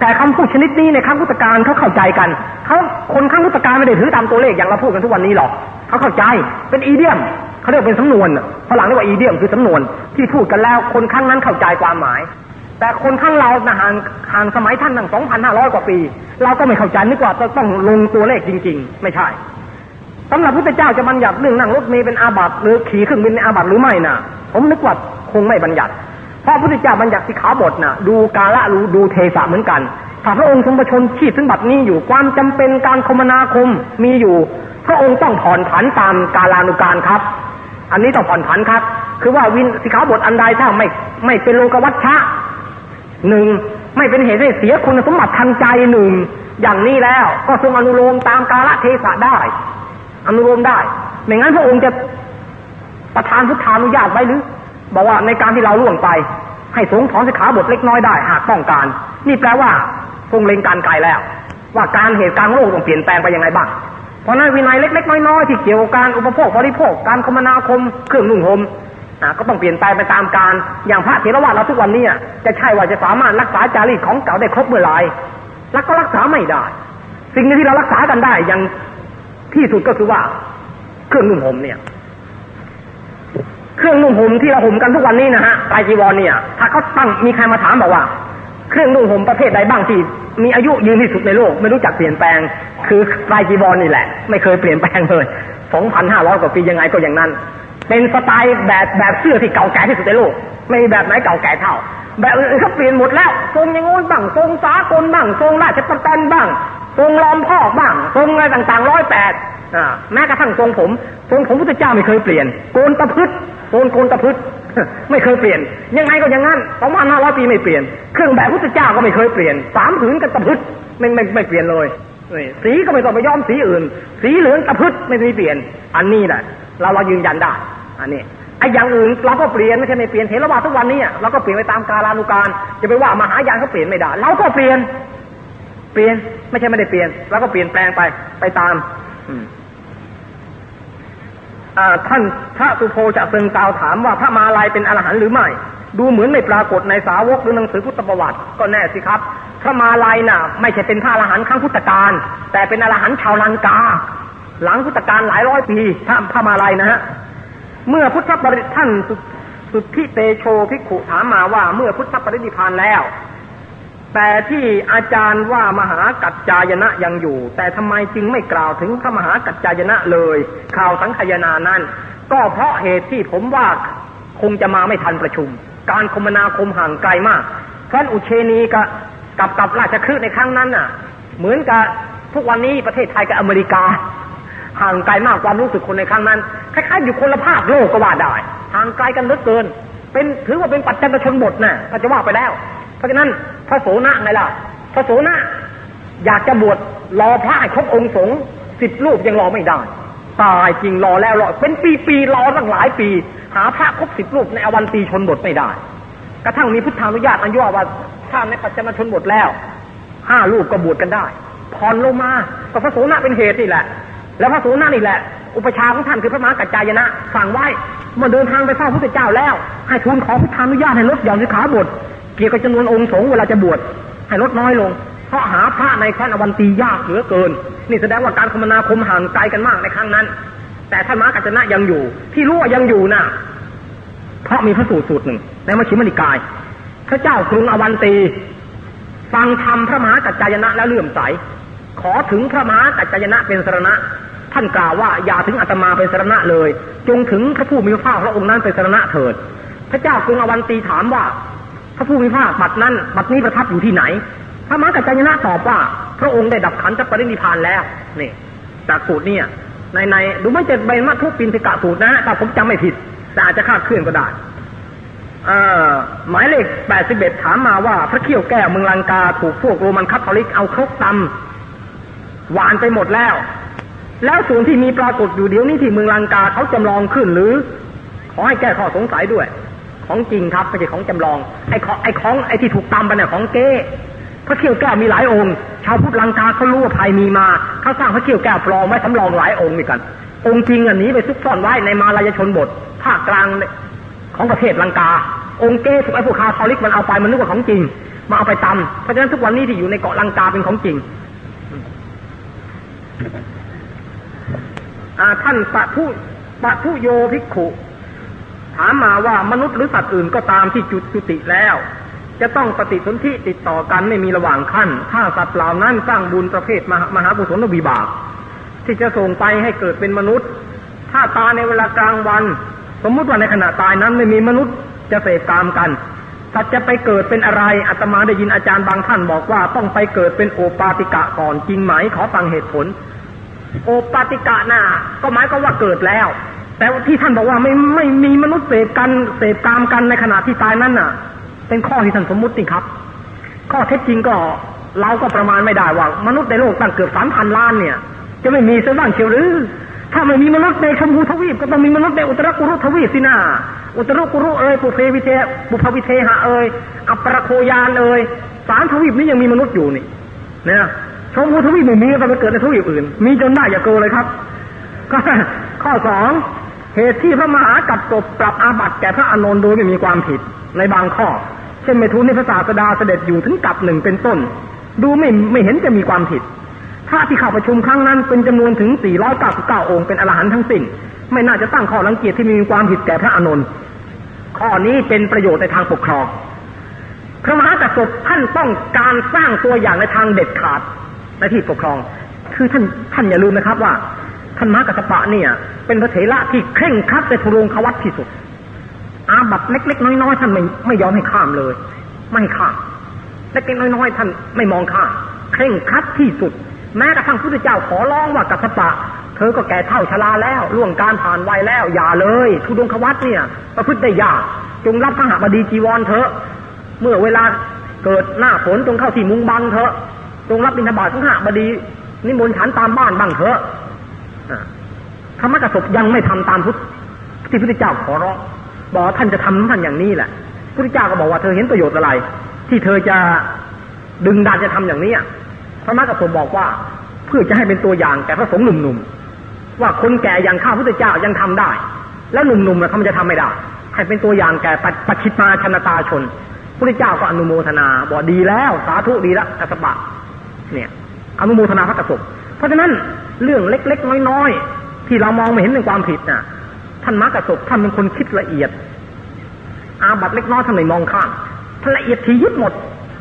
แต่คำพูดชนิดนี้ในครั้งพุทธการเขาเข้าใจกันเขาคนครั้งพุทธการไม่ได้ถือตามตัวเลขอย่างเราพูดกันทุกวันนี้หรอกเขาเข้าใจเป็นอีเดียมเขาเรียกเป็นสำนวนฝรั่งเรียกว่าอีเดียมคือสำนวนที่พูดกันแล้วคนครั้งนั้นเข้าใจความหมาย แต่คนข้างเรานะห่างห่างสมัยท่านหนึ่งสองพันห้าร้อยกว่าปี เราก็ไม่เข้าใจนึกว่าจะต้องลงตัวเลขจริง ๆ ไม่ใช่สำหรับพระเจ้าจะบัญญัติเรื่องนั่งรถเมล์เป็นอาบัติหรือขี่เครื่องบินในอาบัติหรือไม่นะผมนึกว่าคงไม่บัญญัติเพราะพระเจ้าบัญญัติสิขาบทนะดูกาละรู้ดูเทสะเหมือนกันถ้าพระองค์ทรงประชนชีพถึงบัดนี้อยู่ความจำเป็นการคมนาคมมีอยู่ พระองค์ต้องผ่อนผันตามกาลานุการครับ อันนี้ต้องผ่อนผันครับ คือว่าวินสิขาบทอันใดถ้าไม่ไม่เป็นโลกวัชชะ หนึ่งไม่เป็นเหตุให้เสียคุณสมบัติทางใจหนึ่งอย่างนี้แล้วก็ทรงอนุโลมตามกาลเทศะได้ อนุโลมได้ไม่งั้นพระองค์จะประทานพุทธานุญาตไว้หรือ บอกว่าในการที่เราล่วงไป ให้สงถอนสิขาบทเล็กน้อยได้หากต้องการ นี่แปลว่าทรงเล็งการไกลแล้ว ว่าการเหตุการณ์โลกต้องเปลี่ยนแปลงไปยังไงบ้างเพราะนั้นวินัยเล็กๆน้อยๆที่เกี่ยวกับการอุปโภคบริโภคการคมนาคมเครื่องนุ่งห่ม ก็ต้องเปลี่ยนแปลงไปตามการ อย่างพระเถรวาทเราทุกวันนี้จะใช่ว่าจะสามารถรักษาจารีตของเก่าได้ครบเมื่อไรรักก็รักษาไม่ได้ สิ่งที่เรารักษากันได้อย่างที่สุดก็คือว่า เครื่องนุ่งห่มเนี่ย เครื่องนุ่งห่มที่เราห่มกันทุกวันนี้นะฮะไตรจีวรเนี่ย ถ้าเขาตั้งมีใครมาถามบอกว่า เครื่องนุ่งห่มประเภทใดบ้างที่มีอายุยืนที่สุดในโลก ไม่รู้จักเปลี่ยนแปลง คือไตรจีวรนี่แหละ ไม่เคยเปลี่ยนแปลงเลยสองพันห้าร้อยกว่าปียังไงก็อย่างนั้น เป็นสไตล์แบบแบบเสื้อที่เก่าแก่ที่สุดในโลก ไม่มีแบบไหนเก่าแก่เท่า แบบอื่นเขาเปลี่ยนหมดแล้ว ทรงยังงูบ้าง ทรงสากลบ้าง ทรงราชประกันบ้าง ทรงล้อมพ่อบ้าง ทรงอะไรต่างๆร้อยแปดแม้กระทั่งทรงผม ทรงผมพุทธเจ้าไม่เคยเปลี่ยน โกนตะพืชโกนโกนตะพืชไม่เคยเปลี่ยน ยังไงก็อย่างนั้นสองพันห้าร้อยปีไม่เปลี่ยน เครื่องแบบพุทธเจ้าก็ไม่เคยเปลี่ยน สามผืนกันตะพืชไม่ไม่ไม่เปลี่ยนเลย สีก็ไม่ต้องไปย้อมสีอื่น สีเหลืองตะพืชไม่ได้เปลี่ยน อันนี้แหละเราเรายืนยันได้ อันนี้ไอ้อย่างอื่นเราก็เปลี่ยนไม่ใช่ไม่เปลี่ยนเห็นระบาทุกวันนี้เราก็เปลี่ยนไปตามกาลานุการจะไปว่ามหายานเขาเปลี่ยนไม่ได้เราก็เปลี่ยน เปลี่ยนไม่ใช่ไม่ได้เปลี่ยนเราก็เปลี่ยนแปลงไปไปตามท่านพระสุโภจะเซิงตาวถามว่าพระมาลายเป็นอรหันต์หรือไม่ ดูเหมือนไม่ปรากฏในสาวกหรือหนังสือพุทธประวัติก็แน่สิครับ พระมาลายน่ะ ไม่ใช่เป็นพระอรหันต์ครั้งพุทธกาลแต่เป็นอรหันต์ชาวลังกา หลังพุทธกาลหลายร้อยปีพระพระมาลายนะฮะ เมื่อพุทธปริท่านสุทธิเตโชภิกขุถามมาว่าเมื่อพุทธปรินิพานแล้ว แต่ที่อาจารย์ว่ามหากัจจายนะยังอยู่ แต่ทำไมจึงไม่กล่าวถึงพระมหากัจจายนะเลยข่าวสังขยานั้น ก็เพราะเหตุที่ผมว่าคงจะมาไม่ทันประชุม การคมนาคมห่างไกลมากท่านอุเชนีกับกับกับราชคฤห์ในครั้งนั้นน่ะ เหมือนกับทุกวันนี้ประเทศไทยกับอเมริกา ห่างไกลมากความรู้สึกคนในครั้งนั้นคล้ายๆอยู่คนละภาคโลกก็ว่าได้ห่างไกลกันเหลือเกิน เป็นถือว่าเป็นปัจจัยชนบทนะ่ะก็จะว่าไปแล้ว เพราะฉะนั้นพระโสนะไงล่ะพระโสนะอยากจะบวชรอพระครบองค์สงฆ์สิบรูปยังรอไม่ได้ตายจริงรอแล้วรอเป็นปีๆรอตั้งหลายปี หาพระครบสิบรูปในอวันตีชนบทไม่ได้ กระทั่งมีพุทธานุญาตอันย่อว่าถ้าในปัจจัยชนบทแล้วห้ารูปก็บวชกันได้ผ่อนลงมาก็พระโสนะเป็นเหตุนี่แหละ แล้วพระสูนั่นนี่แหละ อุปชาของท่านคือพระมหากัจจายนะสั่งไว้เมื่อเดินทางไปเฝ้าพระพุทธเจ้าแล้ว ให้ทูลขอพุทธานุญาตให้ลดหย่อนสิขาบท เกี่ยวกับจำนวนองค์สงฆ์เวลาจะบวชให้ลดน้อยลง เพราะหาพระในแคว้นอวันตียากเหลือเกิน นี่แสดงว่าการคมนาคมห่างไกลกันมากในครั้งนั้น แต่ท่านมหากัจจายนะยังอยู่ ที่รู้ว่ายังอยู่น่ะเพราะมีพระสูตรสูตรหนึ่งในมัชฌิมนิกาย พระเจ้ากรุงอวันตีฟังธรรมพระมหากัจจายนะแล้วเลื่อมใส ขอถึงพระมหากัจจายนะเป็นสรณะ ท่านกล่าวว่าอย่าถึงอาตมาเป็นสรณะเลย จงถึงพระผู้มีพระภาคพระองค์นั้นเป็นสรณะเถิด พระเจ้ากรุงอวันตีถามว่า พระผู้มีพระภาคบัดนั้นบัดนี้ประทับอยู่ที่ไหน พระมหากัจจายนะตอบว่า พระองค์ได้ดับขันธปรินิพานแล้วนี่จากสูตรเนี่ยในในดูไม่เจะใบมัทุปินทิกะสูตรนะแต่ผมจำไม่ผิดแต่อาจจะคาดเคลื่อนก็ได้หมายเลขแปดสิบเอ็ดถามมาว่า พระเขี้ยวแก้วเมืองลังกาถูกพวกโรมันคาทอลิกเอาครกตำหวานไปหมดแล้ว แล้วส่วนที่มีปรากฏอยู่เดี๋ยวนี้ที่เมืองลังกาเขาจำลองขึ้นหรือ ขอให้แก้ข้อสงสัยด้วย ของจริงครับไม่ใช่ของจำลอง ไอ้ของไอ้ของไอ้ที่ถูกตำไปเนี่ยของเก้พระเขี้ยวแก้วมีหลายองค์ ชาวพุทธลังกาเขารู้ว่าภัยมีมาเขาสร้างพระเขี้ยวแก้วปลอมไว้สำรองหลายองค์เหมือนกัน องค์จริงอันนี้ไปซุกซ่อนไว้ในมาลายชนบทภาคกลางของประเทศลังกา องค์เก้ถูกไอ้พวกคาทอลิกมันเอาไปมันนึกว่าของจริงมาเอาไปตำเพราะฉะนั้นทุกวันนี้ที่อยู่ในเกาะลังกาเป็นของจริง ท่านปะผู้ปะผู้โยภิกขุถามมาว่ามนุษย์หรือสัตว์อื่นก็ตามที่จุดจุติแล้ว จะต้องปฏิสนธิติดต่อกันไม่มีระหว่างขั้น ถ้าสัตว์เหล่านั้นสร้างบุญประเภทมหามหาบุศลวิบาก ที่จะส่งไปให้เกิดเป็นมนุษย์ ถ้าตาในเวลากลางวัน สมมุติว่าในขณะตายนั้นไม่มีมนุษย์จะเสพกามกันสัตว์จะไปเกิดเป็นอะไรอาตมาได้ยินอาจารย์บางท่านบอกว่าต้องไปเกิดเป็นโอปาติกะก่อนจริงไหมขอฟังเหตุผล โอปาติกะน่ะก็หมายก็ว่าเกิดแล้ว แต่ที่ท่านบอกว่าไม่ไม่มีมนุษย์เสพกันเสพกามกันในขณะที่ตายนั้นน่ะ เป็นข้อที่ท่านสมมุติครับ ข้อเท็จจริงก็เราก็ประมาณไม่ได้ว่ามนุษย์ในโลกตั้งเกือบสามพันล้านเนี่ย จะไม่มีเสียบ้างเชียวหรือ ถ้าไม่มีมนุษย์ในชมพูทวีปก็ต้องมีมนุษย์ในอุตรกุรุทวีปสินะอุตรกุรุเอ่ยปุเพวิเทปุพวิเทหะเอ่ยอัปรโคยานเอ่ยสารทวีปนี้ยังมีมนุษย์อยู่นี่นะ ชมพูทวีปไม่มีไปเกิดในทวีปอื่น มีจนได้อย่าโกเลยครับ ข้อสองเหตุที่พระมหากัดตบปรับอาบัติแก่พระอานนท์โดยไม่มีความผิดในบางข้อ เช่นเมทุนในพระศาสดาเสด็จอยู่ถึงกับหนึ่งเป็นต้น ดูไม่ไม่เห็นจะมีความผิดพระที่เข้าประชุมครั้งนั้นเป็นจำนวนถึง 499 องค์เป็นอรหันต์ทั้งสิ้น ไม่น่าจะตั้งข้อรังเกียจที่มีความผิดแก่พระอานนท์ข้อนี้เป็นประโยชน์ในทางปกครองพระมหากษัตริย์ท่านต้องการสร้างตัวอย่างในทางเด็ดขาด ในที่ปกครอง คือท่านท่านอย่าลืมนะครับว่าท่านมหากษัตริย์เนี่ย เป็นพระเถระที่เคร่งครัดในทุรงควัตที่สุด อาบัตเล็ก ๆ น้อยๆท่านไม่ไม่ยอมให้ข้ามเลย ไม่ข้ามเล็กๆน้อยๆท่านไม่มองข้ามเคร่งครัดที่สุด แม้กระทั่งพุทธเจ้าขอร้องว่ากัสปะ เธอก็แก่เท่าชราแล้วล่วงการผ่านวัยแล้ว อย่าเลยทุดงควัตเนี่ยประพฤติได้ยากจงรับพระหบดีจีวรเถอะ เมื่อเวลาเกิดหน้าฝนจงเข้าที่มุงบังเถอะ จงรับบิณฑบาตของหบดี นิมนต์ฉันตามบ้านบ้างเถอะธรรมกสบยังไม่ทำตามพุทธที่พุทธเจ้าขอร้องบอกท่านจะทำท่านอย่างนี้แหละพุทธเจ้าก็บอกว่าเธอเห็นประโยชน์อะไร ที่เธอจะดึงดันจะทำอย่างนี้พระมรรคสมบอกว่าเพื่อจะให้เป็นตัวอย่างแก่พระสงฆ์หนุ่มๆว่าคนแก่อย่างข้าพุทธเจ้ายังทำได้ แล้วหนุ่มๆนะเขาจะทำไม่ได้ให้เป็นตัวอย่างแก่ปัจฉิมาชนตาชนพระเจ้าก็อนุโมทนาบอกดีแล้วสาธุดีแล้วกัสบะ เนี่ยอนุโมทนาพระกระสบเพราะฉะนั้นเรื่องเล็กๆน้อยๆที่เรามองไม่เห็นเป็นความผิดน่ะ ท่านมรรคสบท่านเป็นคนคิดละเอียด อาบัตเล็กน้อยท่านไม่มองข้ามท่านละเอียดทียิบหมด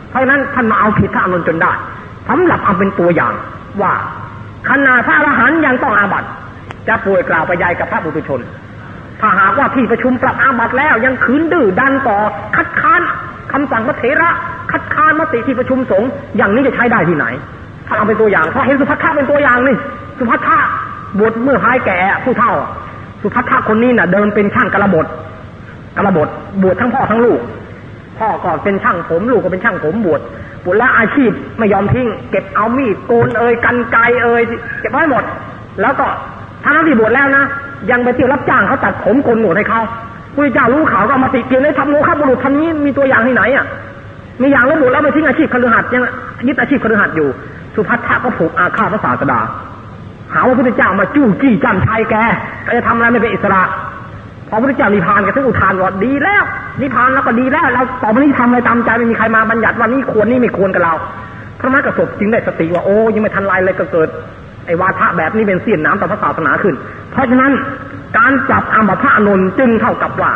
เพราะฉะนั้นท่านมาเอาผิดพระอนุนจนได้สำหรับเอาเป็นตัวอย่างว่าขนาดพระอรหันต์ยังต้องอาบัตจะป่วยกล่าวไปยายกับพระบุตรชน ถ้าหากว่าที่ประชุมปรับอาบัตแล้วยังขืนดื้อดันต่อคัดค้านคำสั่งพระเถระ คัดค้านมติที่ประชุมสงฆ์อย่างนี้จะใช้ได้ที่ไหน ถ้าเอาเป็นตัวอย่างเพราะเห็นสุภัททะเป็นตัวอย่างนี่สุภัททะบวชเมื่อพายแก่ผู้เฒ่า สุภัททะคนนี้น่ะ เดินเป็นช่างกระบดกระบดบวชทั้งพ่อทั้งลูก พ่อก็เป็นช่างผมลูกก็เป็นช่างผมบวชบุญและอาชีพไม่ยอมทิ้ง เก็บเอามีดโกนเอ่ยกันไกเอ่ยเก็บไว้หมด แล้วก็ท่านที่บวชแล้วนะยังไปเที่ยวรับจ้างเขาตัดผมโกนหนวดให้เขาพระเจ้ารู้ข่าวก็มาติเกียนเลยทำโมฆะบุรุษทำนี้มีตัวอย่างที่ไหนอะ มีอย่างแล้วบวชแล้วไปทิ้งอาชีพคฤหัสถ์ยังยึดอาชีพคฤหัสถ์อยู่ สุภัททะก็ผูกอาฆาตพระศาสดา หาว่าพระเจ้ามาจู้จี้จันชัยแกจะทำอะไรไม่เป็นอิสระพอพระเจ้านิพพานกันทั้งอุทานว่าดีแล้วนิพพานแล้วก็ดีแล้วเราต่อไปนี้ทำอะไรตามใจไม่มีใครมาบัญญัติว่านี่ควรนี่ไม่ควรกับเราพระมหากระสบจึงได้สติว่าโอ้ยังไม่ทันไรเลยก็เกิดไอ้วาทะแบบนี้เป็นเสี้ยนน้ำต่อพระศาสนาขึ้น เพราะฉะนั้นการจับอาบัติพระนนจึงเท่ากับว่า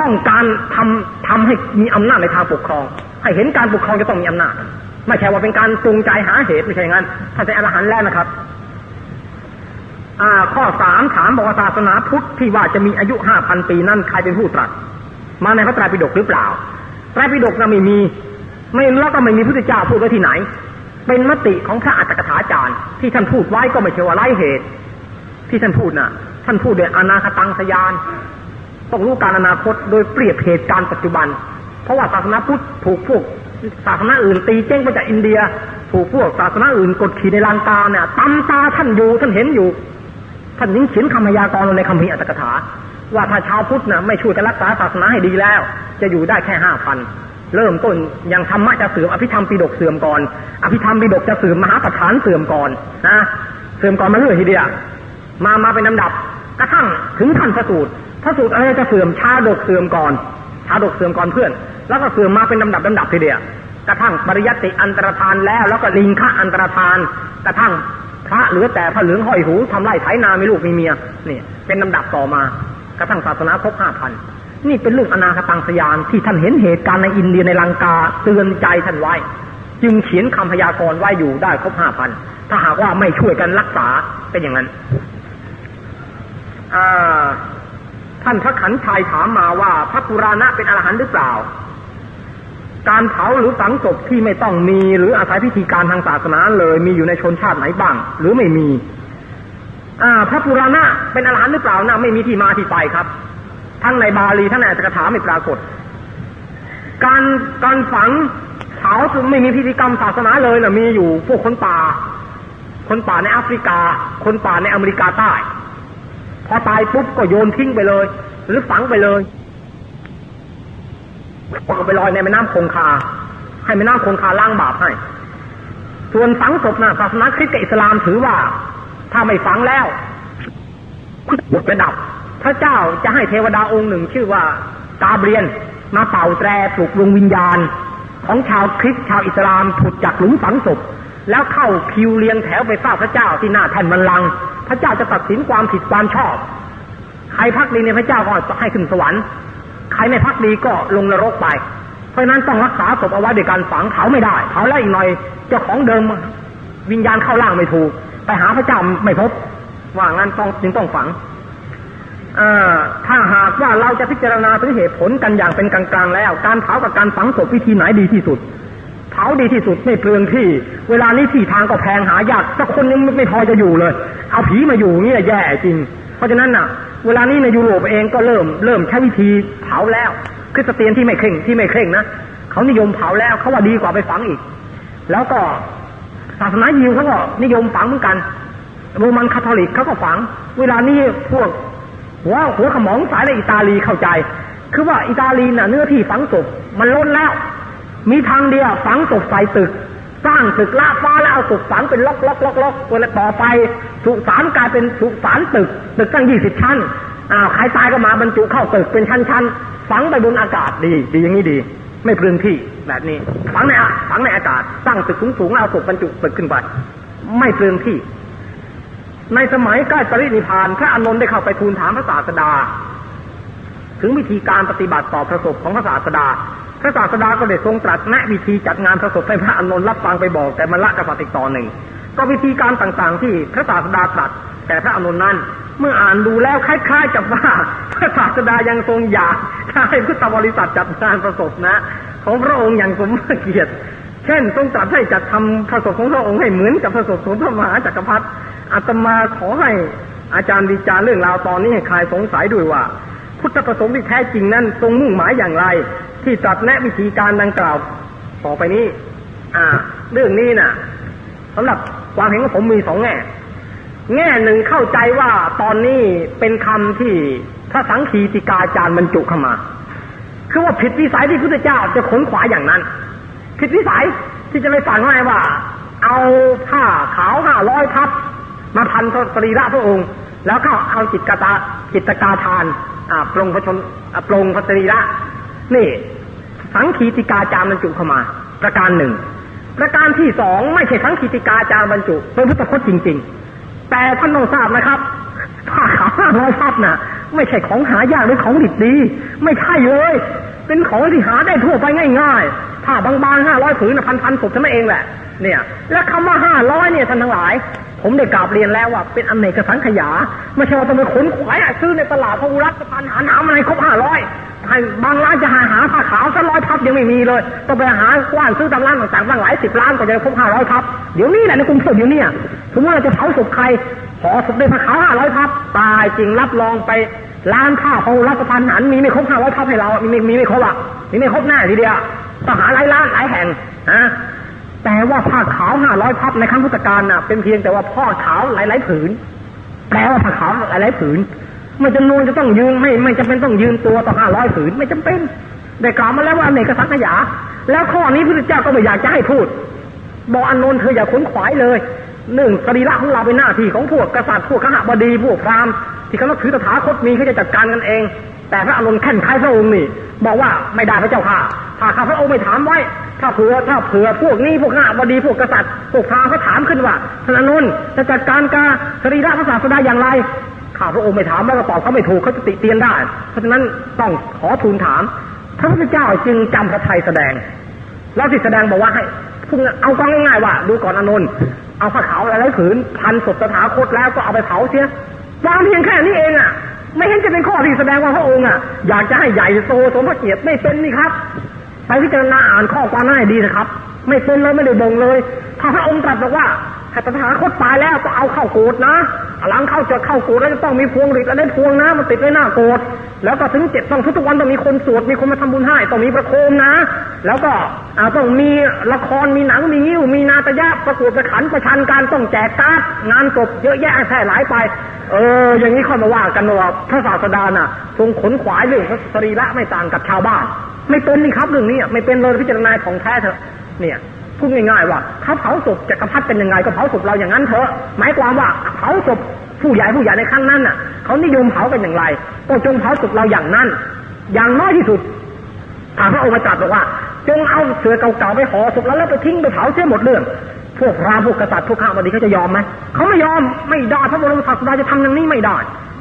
ต้องการทำทำให้มีอำนาจในทางปกครอง ให้เห็นการปกครองจะต้องมีอำนาจ ไม่ใช่ว่าเป็นการจูงใจหาเหตุไม่ใช่งั้นถ้าจะอรหันต์แล้วนะครับข้อสามถามบอกศาสนาพุทธที่ว่าจะมีอายุห้าพันปีนั่นใครเป็นผู้ตรัส มาในพระไตรปิฎกหรือเปล่าไตรปิฎกนะไม่มี ไม่แล้วก็ไม่มีพุทธเจ้าพูดไว้ที่ไหน เป็นมติของพระอัตถกถาจารย์ ที่ท่านพูดไว้ก็ไม่ใช่ว่าไร้เหตุ ที่ท่านพูดนะ่ะ ท่านพูดโดยอนาคตังสยาน ต้องรู้การอนาคตโดยเปรียบเหตุการณ์ปัจจุบัน เพราะว่าศาสนาพุทธถูกพวกศาสนาอื่น ตีเจ้งไปจากอินเดีย ถูกพวกศาสนาอื่นกดขี่ในลังกาเนี่ยตำตาท่านอยู่ท่านเห็นอยู่ ท่านยิ่งเขียนคำพยากรณ์ในคำพีอัตถกถา ว่าถ้าชาวพุทธน่ะไม่ช่วยกันรักษาศาสนาให้ดีแล้ว จะอยู่ได้แค่ห้าพันเริ่มต้นยังธรรมะจะเสื่อมอภิธรรมปิฎกเสื่อมก่อน อภิธรรมปิฎกจะเสื่อมมหาประธานเสื่อมก่อนนะเสื่อมก่อนมาเรื่อยทีเดียวมามาเป็นลำดับกระทั่งถึงท่านพระสูตร พระสูตรอะไรจะเสื่อมชาดกเสื่อมก่อนชาดกเสื่อมก่อนเพื่อน แล้วก็เสื่อมมาเป็นลำดับลำดับทีเดียวกระทั่งปริยัติอันตรธานแล้ว แล้วก็ลิงคะอันตรธาน กระทั่งพระเหลือแต่พระเหลืองห้อยหูทำไร่ไถนามีลูกมีเมียนี่เป็นลำดับต่อมากระทั่งศาสนาครบห้าพันนี่เป็นเรื่องอนาคตังสยานที่ท่านเห็นเหตุการณ์ในอินเดียในลังกาเตือนใจท่านไว้ จึงเขียนคำพยากรณ์ไว้อยู่ได้ครบห้าพันถ้าหากว่าไม่ช่วยกันรักษาเป็นอย่างนั้น ท่านพระขันชัยถามมาว่าพระปุราณะเป็นอรหันต์หรือเปล่า การเผาหรือฝังศพที่ไม่ต้องมี หรืออาศัยพิธีการทางศาสนาเลยมีอยู่ในชนชาติไหนบ้าง หรือไม่มี อ่า พระปุราณะเป็นอรหันต์หรือเปล่านะไม่มีที่มาที่ไปครับ ทั้งในบาลีทั้งในอัตถกถาไม่ปรากฏ การการฝังเผาจึงไม่มีพิธีกรรมศาสนาเลยนะมีอยู่พวกคนป่า คนป่าในแอฟริกา คนป่าในอเมริกาใต้ พอตายปุ๊บก็โยนทิ้งไปเลย หรือฝังไปเลยก็ไปลอยในแม่น้ำคงคา ให้แม่น้ำคงคาล้างบาปให้ ส่วนฝังศพนะศาสนาคริสต์กับอิสลามถือว่า ถ้าไม่ฝังแล้วหมดระดับ พระเจ้าจะให้เทวดาองค์หนึ่งชื่อว่ากาเบรียนมาเป่าแตรปลุกดวงวิญญาณ ของชาวคริสต์ชาวอิสลามถูกจากหลุมฝังศพ แล้วเข้าคิวเรียงแถวไปเฝ้าพระเจ้าที่หน้าแท่นบัลลังก์พระเจ้าจะตัดสินความผิดความชอบ ใครพักดีในพระเจ้าก็ให้ขึ้นสวรรค์ ใครไม่พักดีก็ลงนรกไป เพราะนั้นต้องรักษาศพเอาไว้ด้วยการฝังเผาไม่ได้เผาแล้วอีกหน่อยเจ้าของเดิมวิญญาณเข้าร่างไม่ถูก ไปหาพระเจ้าไม่พบ ว่างั้นต้องจึงต้องฝังถ้าหากว่าเราจะพิจารณาถึงเหตุผลกันอย่างเป็นกลางๆแล้ว การเผากับการฝังศพวิธีไหนดีที่สุด เผาดีที่สุดไม่เปลืองที่ เวลานี้ที่ทางก็แพงหายากสักคนนึงไม่พอจะอยู่เลย เอาผีมาอยู่นี่แย่จริง เพราะฉะนั้นน่ะ เวลานี้ในยุโรปเองก็เริ่มเริ่มใช้วิธีเผาแล้วคริสเตียนที่ไม่เคร่งที่ไม่เคร่งนะเขานิยมเผาแล้วเขาว่าดีกว่าไปฝังอีก แล้วก็ศาสนายิวเขาก็นิยมฝังเหมือนกันโรมันคาทอลิกเขาก็ฝัง เวลานี้พวกหัวหัวขมองสายในอิตาลีเข้าใจ คือว่าอิตาลีน่ะเนื้อที่ฝังศพมันล้นแล้ว มีทางเดียวฝังศพใส่ตึก สร้างตึกลาฟ้าแล้วเอาศพฝังเป็นล็อกล็อกล็อกล็อกเวลาต่อไปสุสานกลายเป็นสุสานตึก ตึกตั้งยี่สิบชั้นอ้าวใครตายก็มาบรรจุเข้าตึกเป็นชั้นชั้นฝังไปบนอากาศดี ดีอย่างนี้ดี ไม่เปลืองที่แบบนี้ฝังในฝังในอากาศสร้างตึกสูงสูงแล้วเอาศพบรรจุตึกขึ้นไปไม่เปลืองที่ ในสมัยใกล้ปรินิพานพระอานนท์ได้เข้าไปทูลถามพระศาสดา ถึงวิธีการปฏิบัติต่อพระศพของพระศาสดา พระศาสดาก็ได้ทรงตรัสแนะวิธีจัดงานพระศพให้พระอานนท์รับฟังไปบอก แต่มันละกษัตริย์อีกต่อหนึ่ง ก็วิธีการต่างๆ ที่พระศาสดาตรัสแต่พระอานนท์นั้น เมื่ออ่านดูแล้วคล้ายๆกับว่า พระศาสดายังทรงอยากให้พุทธบริษัทจัดงานประสบนะ ของพระองค์อย่างสมเกียรติเช่นทรงตรัสให้จัดทำพระศพของพระองค์ให้เหมือนกับพระศพของพระมหาจักรพรรดิอาตมาขอให้อาจารย์วิจารเรื่องราวตอนนี้ให้คลายสงสัยด้วยว่า พุทธประสงค์ที่แท้จริงนั้นทรงมุ่งหมายอย่างไร ที่ตัดแนะวิธีการดังกล่าวต่อไปนี้ อ่า เรื่องนี้นะ่ะสำหรับความเห็นของผมมีสองแง่ แง่หนึ่งเข้าใจว่าตอนนี้เป็นคำที่พระสังคีติกาจารย์บรรจุเข้ามา คือว่าผิดวิสัยที่พุทธเจ้าจะขนขวาอย่างนั้น ผิดวิสัยที่จะไปสั่งให้ว่า เอาผ้าขาวห้าร้อยพับมาพันสรีระพระองค์ แล้วก็เอาจิตกาตาจิตกาทาน อ่าปรงพระชนปรงพระสรีระนี่ สังคีติกาจารบรรจุเข้ามา ประการหนึ่ง ประการที่สองไม่ใช่สังคีติกาจารบรรจุ เป็นพุทธพจน์จริง ๆ แต่ท่านต้องทราบนะครับผ้าขาวห้าร้อยพับน่ะ ไม่ใช่ของหายากหรือของดิบดี ไม่ใช่เลย เป็นของที่หาได้ทั่วไปง่ายๆผ้าบางๆห้าร้อยผืนพันๆศพท่านเองแหละเนี่ย แล้วคำว่าห้าร้อยเนี่ยท่านทั้งหลาย ผมได้กราบเรียนแล้วว่าเป็นอเนกสังขยา ไม่ใช่ว่าต้องไปขนขวายซื้อในตลาดพหุรัฐพันหาน้ำอะไรครบห้าร้อยบางร้านจะหาหาผ้าขาวสักร้อยทับยังไม่มีเลยต้องไปหากว้านซื้อตามร้านต่างๆตั้งหลายสิบล้านก็จะครบห้าร้อยทับเดี๋ยวนี้แหละในกรุงเทพเดี๋ยวนี้สมมติเราจะเผาศพใครขอศพด้วยผ้าขาวห้าร้อยทับตายจริงรับรองไปร้านข้าวพหุรัฐพันหันมีไม่ครบห้าร้อยทับให้เรา มีมีไม่ครบอะมีไม่ครบแน่ทีเดียวต้องหาหลายร้านหลายแห่งนะ แต่ว่าผ้าขาวห้าร้อยพับในครั้งพุทธกาลน่ะเป็นเพียงแต่ว่าพ่อขาวหลายๆผืน แปลว่าผ้าขาวหลายๆผืนไม่จำนวนจะต้องยืนไม่ไม่จำเป็นต้องยืนตัวต่อห้าร้อยผืนไม่จำเป็นได้กล่าวมาแล้วว่าเนกสังขยา แล้วข้อนี้พระเจ้าก็ไม่อยากจะให้พูด บอกอนนท์เธออย่าขนขวายเลยหนึ่งสรีระของเราเป็นหน้าที่ของพวกกษัตริย์พวกขหบดีพวกพราหมณ์ที่เขาต้องถือตถาคตมีเขาจะจัดการกันเอง แต่พระอานนท์แข่งคายพระองค์นี่ บอกว่าไม่ได้พระเจ้าค่ะถ้าข้าพระองค์ไม่ถามไว้ ถ้าเผื่อถ้าเผื่อพวกนี้พวกข้าบดีพวกกษัตริย์พวกพราเขาถามขึ้นว่าพระนนท์จะจัดการกาสรีระพระศาสดาอย่างไรข้าพระองค์ไม่ถามแล้วก็ตอบเขาไม่ถูกเขาจะติเตียนได้ เพราะฉะนั้นต้องขอทูลถาม พระพุทธเจ้าจึงจำพระไทยแสดง แล้วที่แสดงบอกว่าให้พุ่งเอาก็ง่ายๆว่า ดูก่อนอนนท์เอาผ้าขาวอะไรผืนพันศพตถาคตแล้วก็เอาไปเผาเสียวางเพียงแค่นี้เองอะ ไม่เห็นจะเป็นข้อที่แสดงว่าพระองค์อะ อยากจะให้ใหญ่โตสมพระเกียรติไม่เป็นนี่ครับ ไปพิจารณาอ่านข้อความให้ดีนะครับ ไม่เป็นเลยไม่ได้บ่งเลย ถ้าพระองค์ตรัสบอกว่าถ้าตถาคตตายแล้วก็เอาเข้าโกดนะหลังเข้าจะเข้าโกดแล้วจะต้องมีพวงหลีดและได้พวงนะมันติดไว้หน้าโกดแล้วก็ถึงเจ็ดต้องทุกวันต้องมีคนสวดมีคนมาทำบุญให้ต้องมีประโคมนะ แล้วก็ต้องมีละครมีหนังมีนิ้วมีนาตยะประกวดประขันประชันการต้องแจกการ์ดงานศพเยอะแยะแท้หลายไป เออ อย่างนี้ค่อยมาว่ากันว่าพระศาสดาน่ะทรงขนขวายเรื่องพระสรีระไม่ต่างกับชาวบ้าน ไม่เป็นนี่ครับเรื่องนี้ไม่เป็นเลยพิจารณาของแท้เถอะ เนี่ยพูดง่ายๆว่าเขาเผาศพจักรพรรดิเป็นยังไงก็เผาศพเราอย่างนั้นเถอะหมายความว่าเผาศพผู้ใหญ่ผู้ใหญ่ในขั้นนั้นน่ะเขานิยมเผากันอย่างไร ก็จงเผาศพเราอย่างนั้น อย่างน้อยที่สุดทางพระองค์ตรัสบอกว่า จงเอาเสือเก่าๆไปห่อศพแล้วแล้วไปทิ้งไปเผาเสียหมดเรื่องพวกรามพวกกษัตริย์พวกข้าบดีเขาจะยอมไหมเขาไม่ยอมไม่ได้พระบรมศาสดาจะทำอย่างนี้ไม่ได้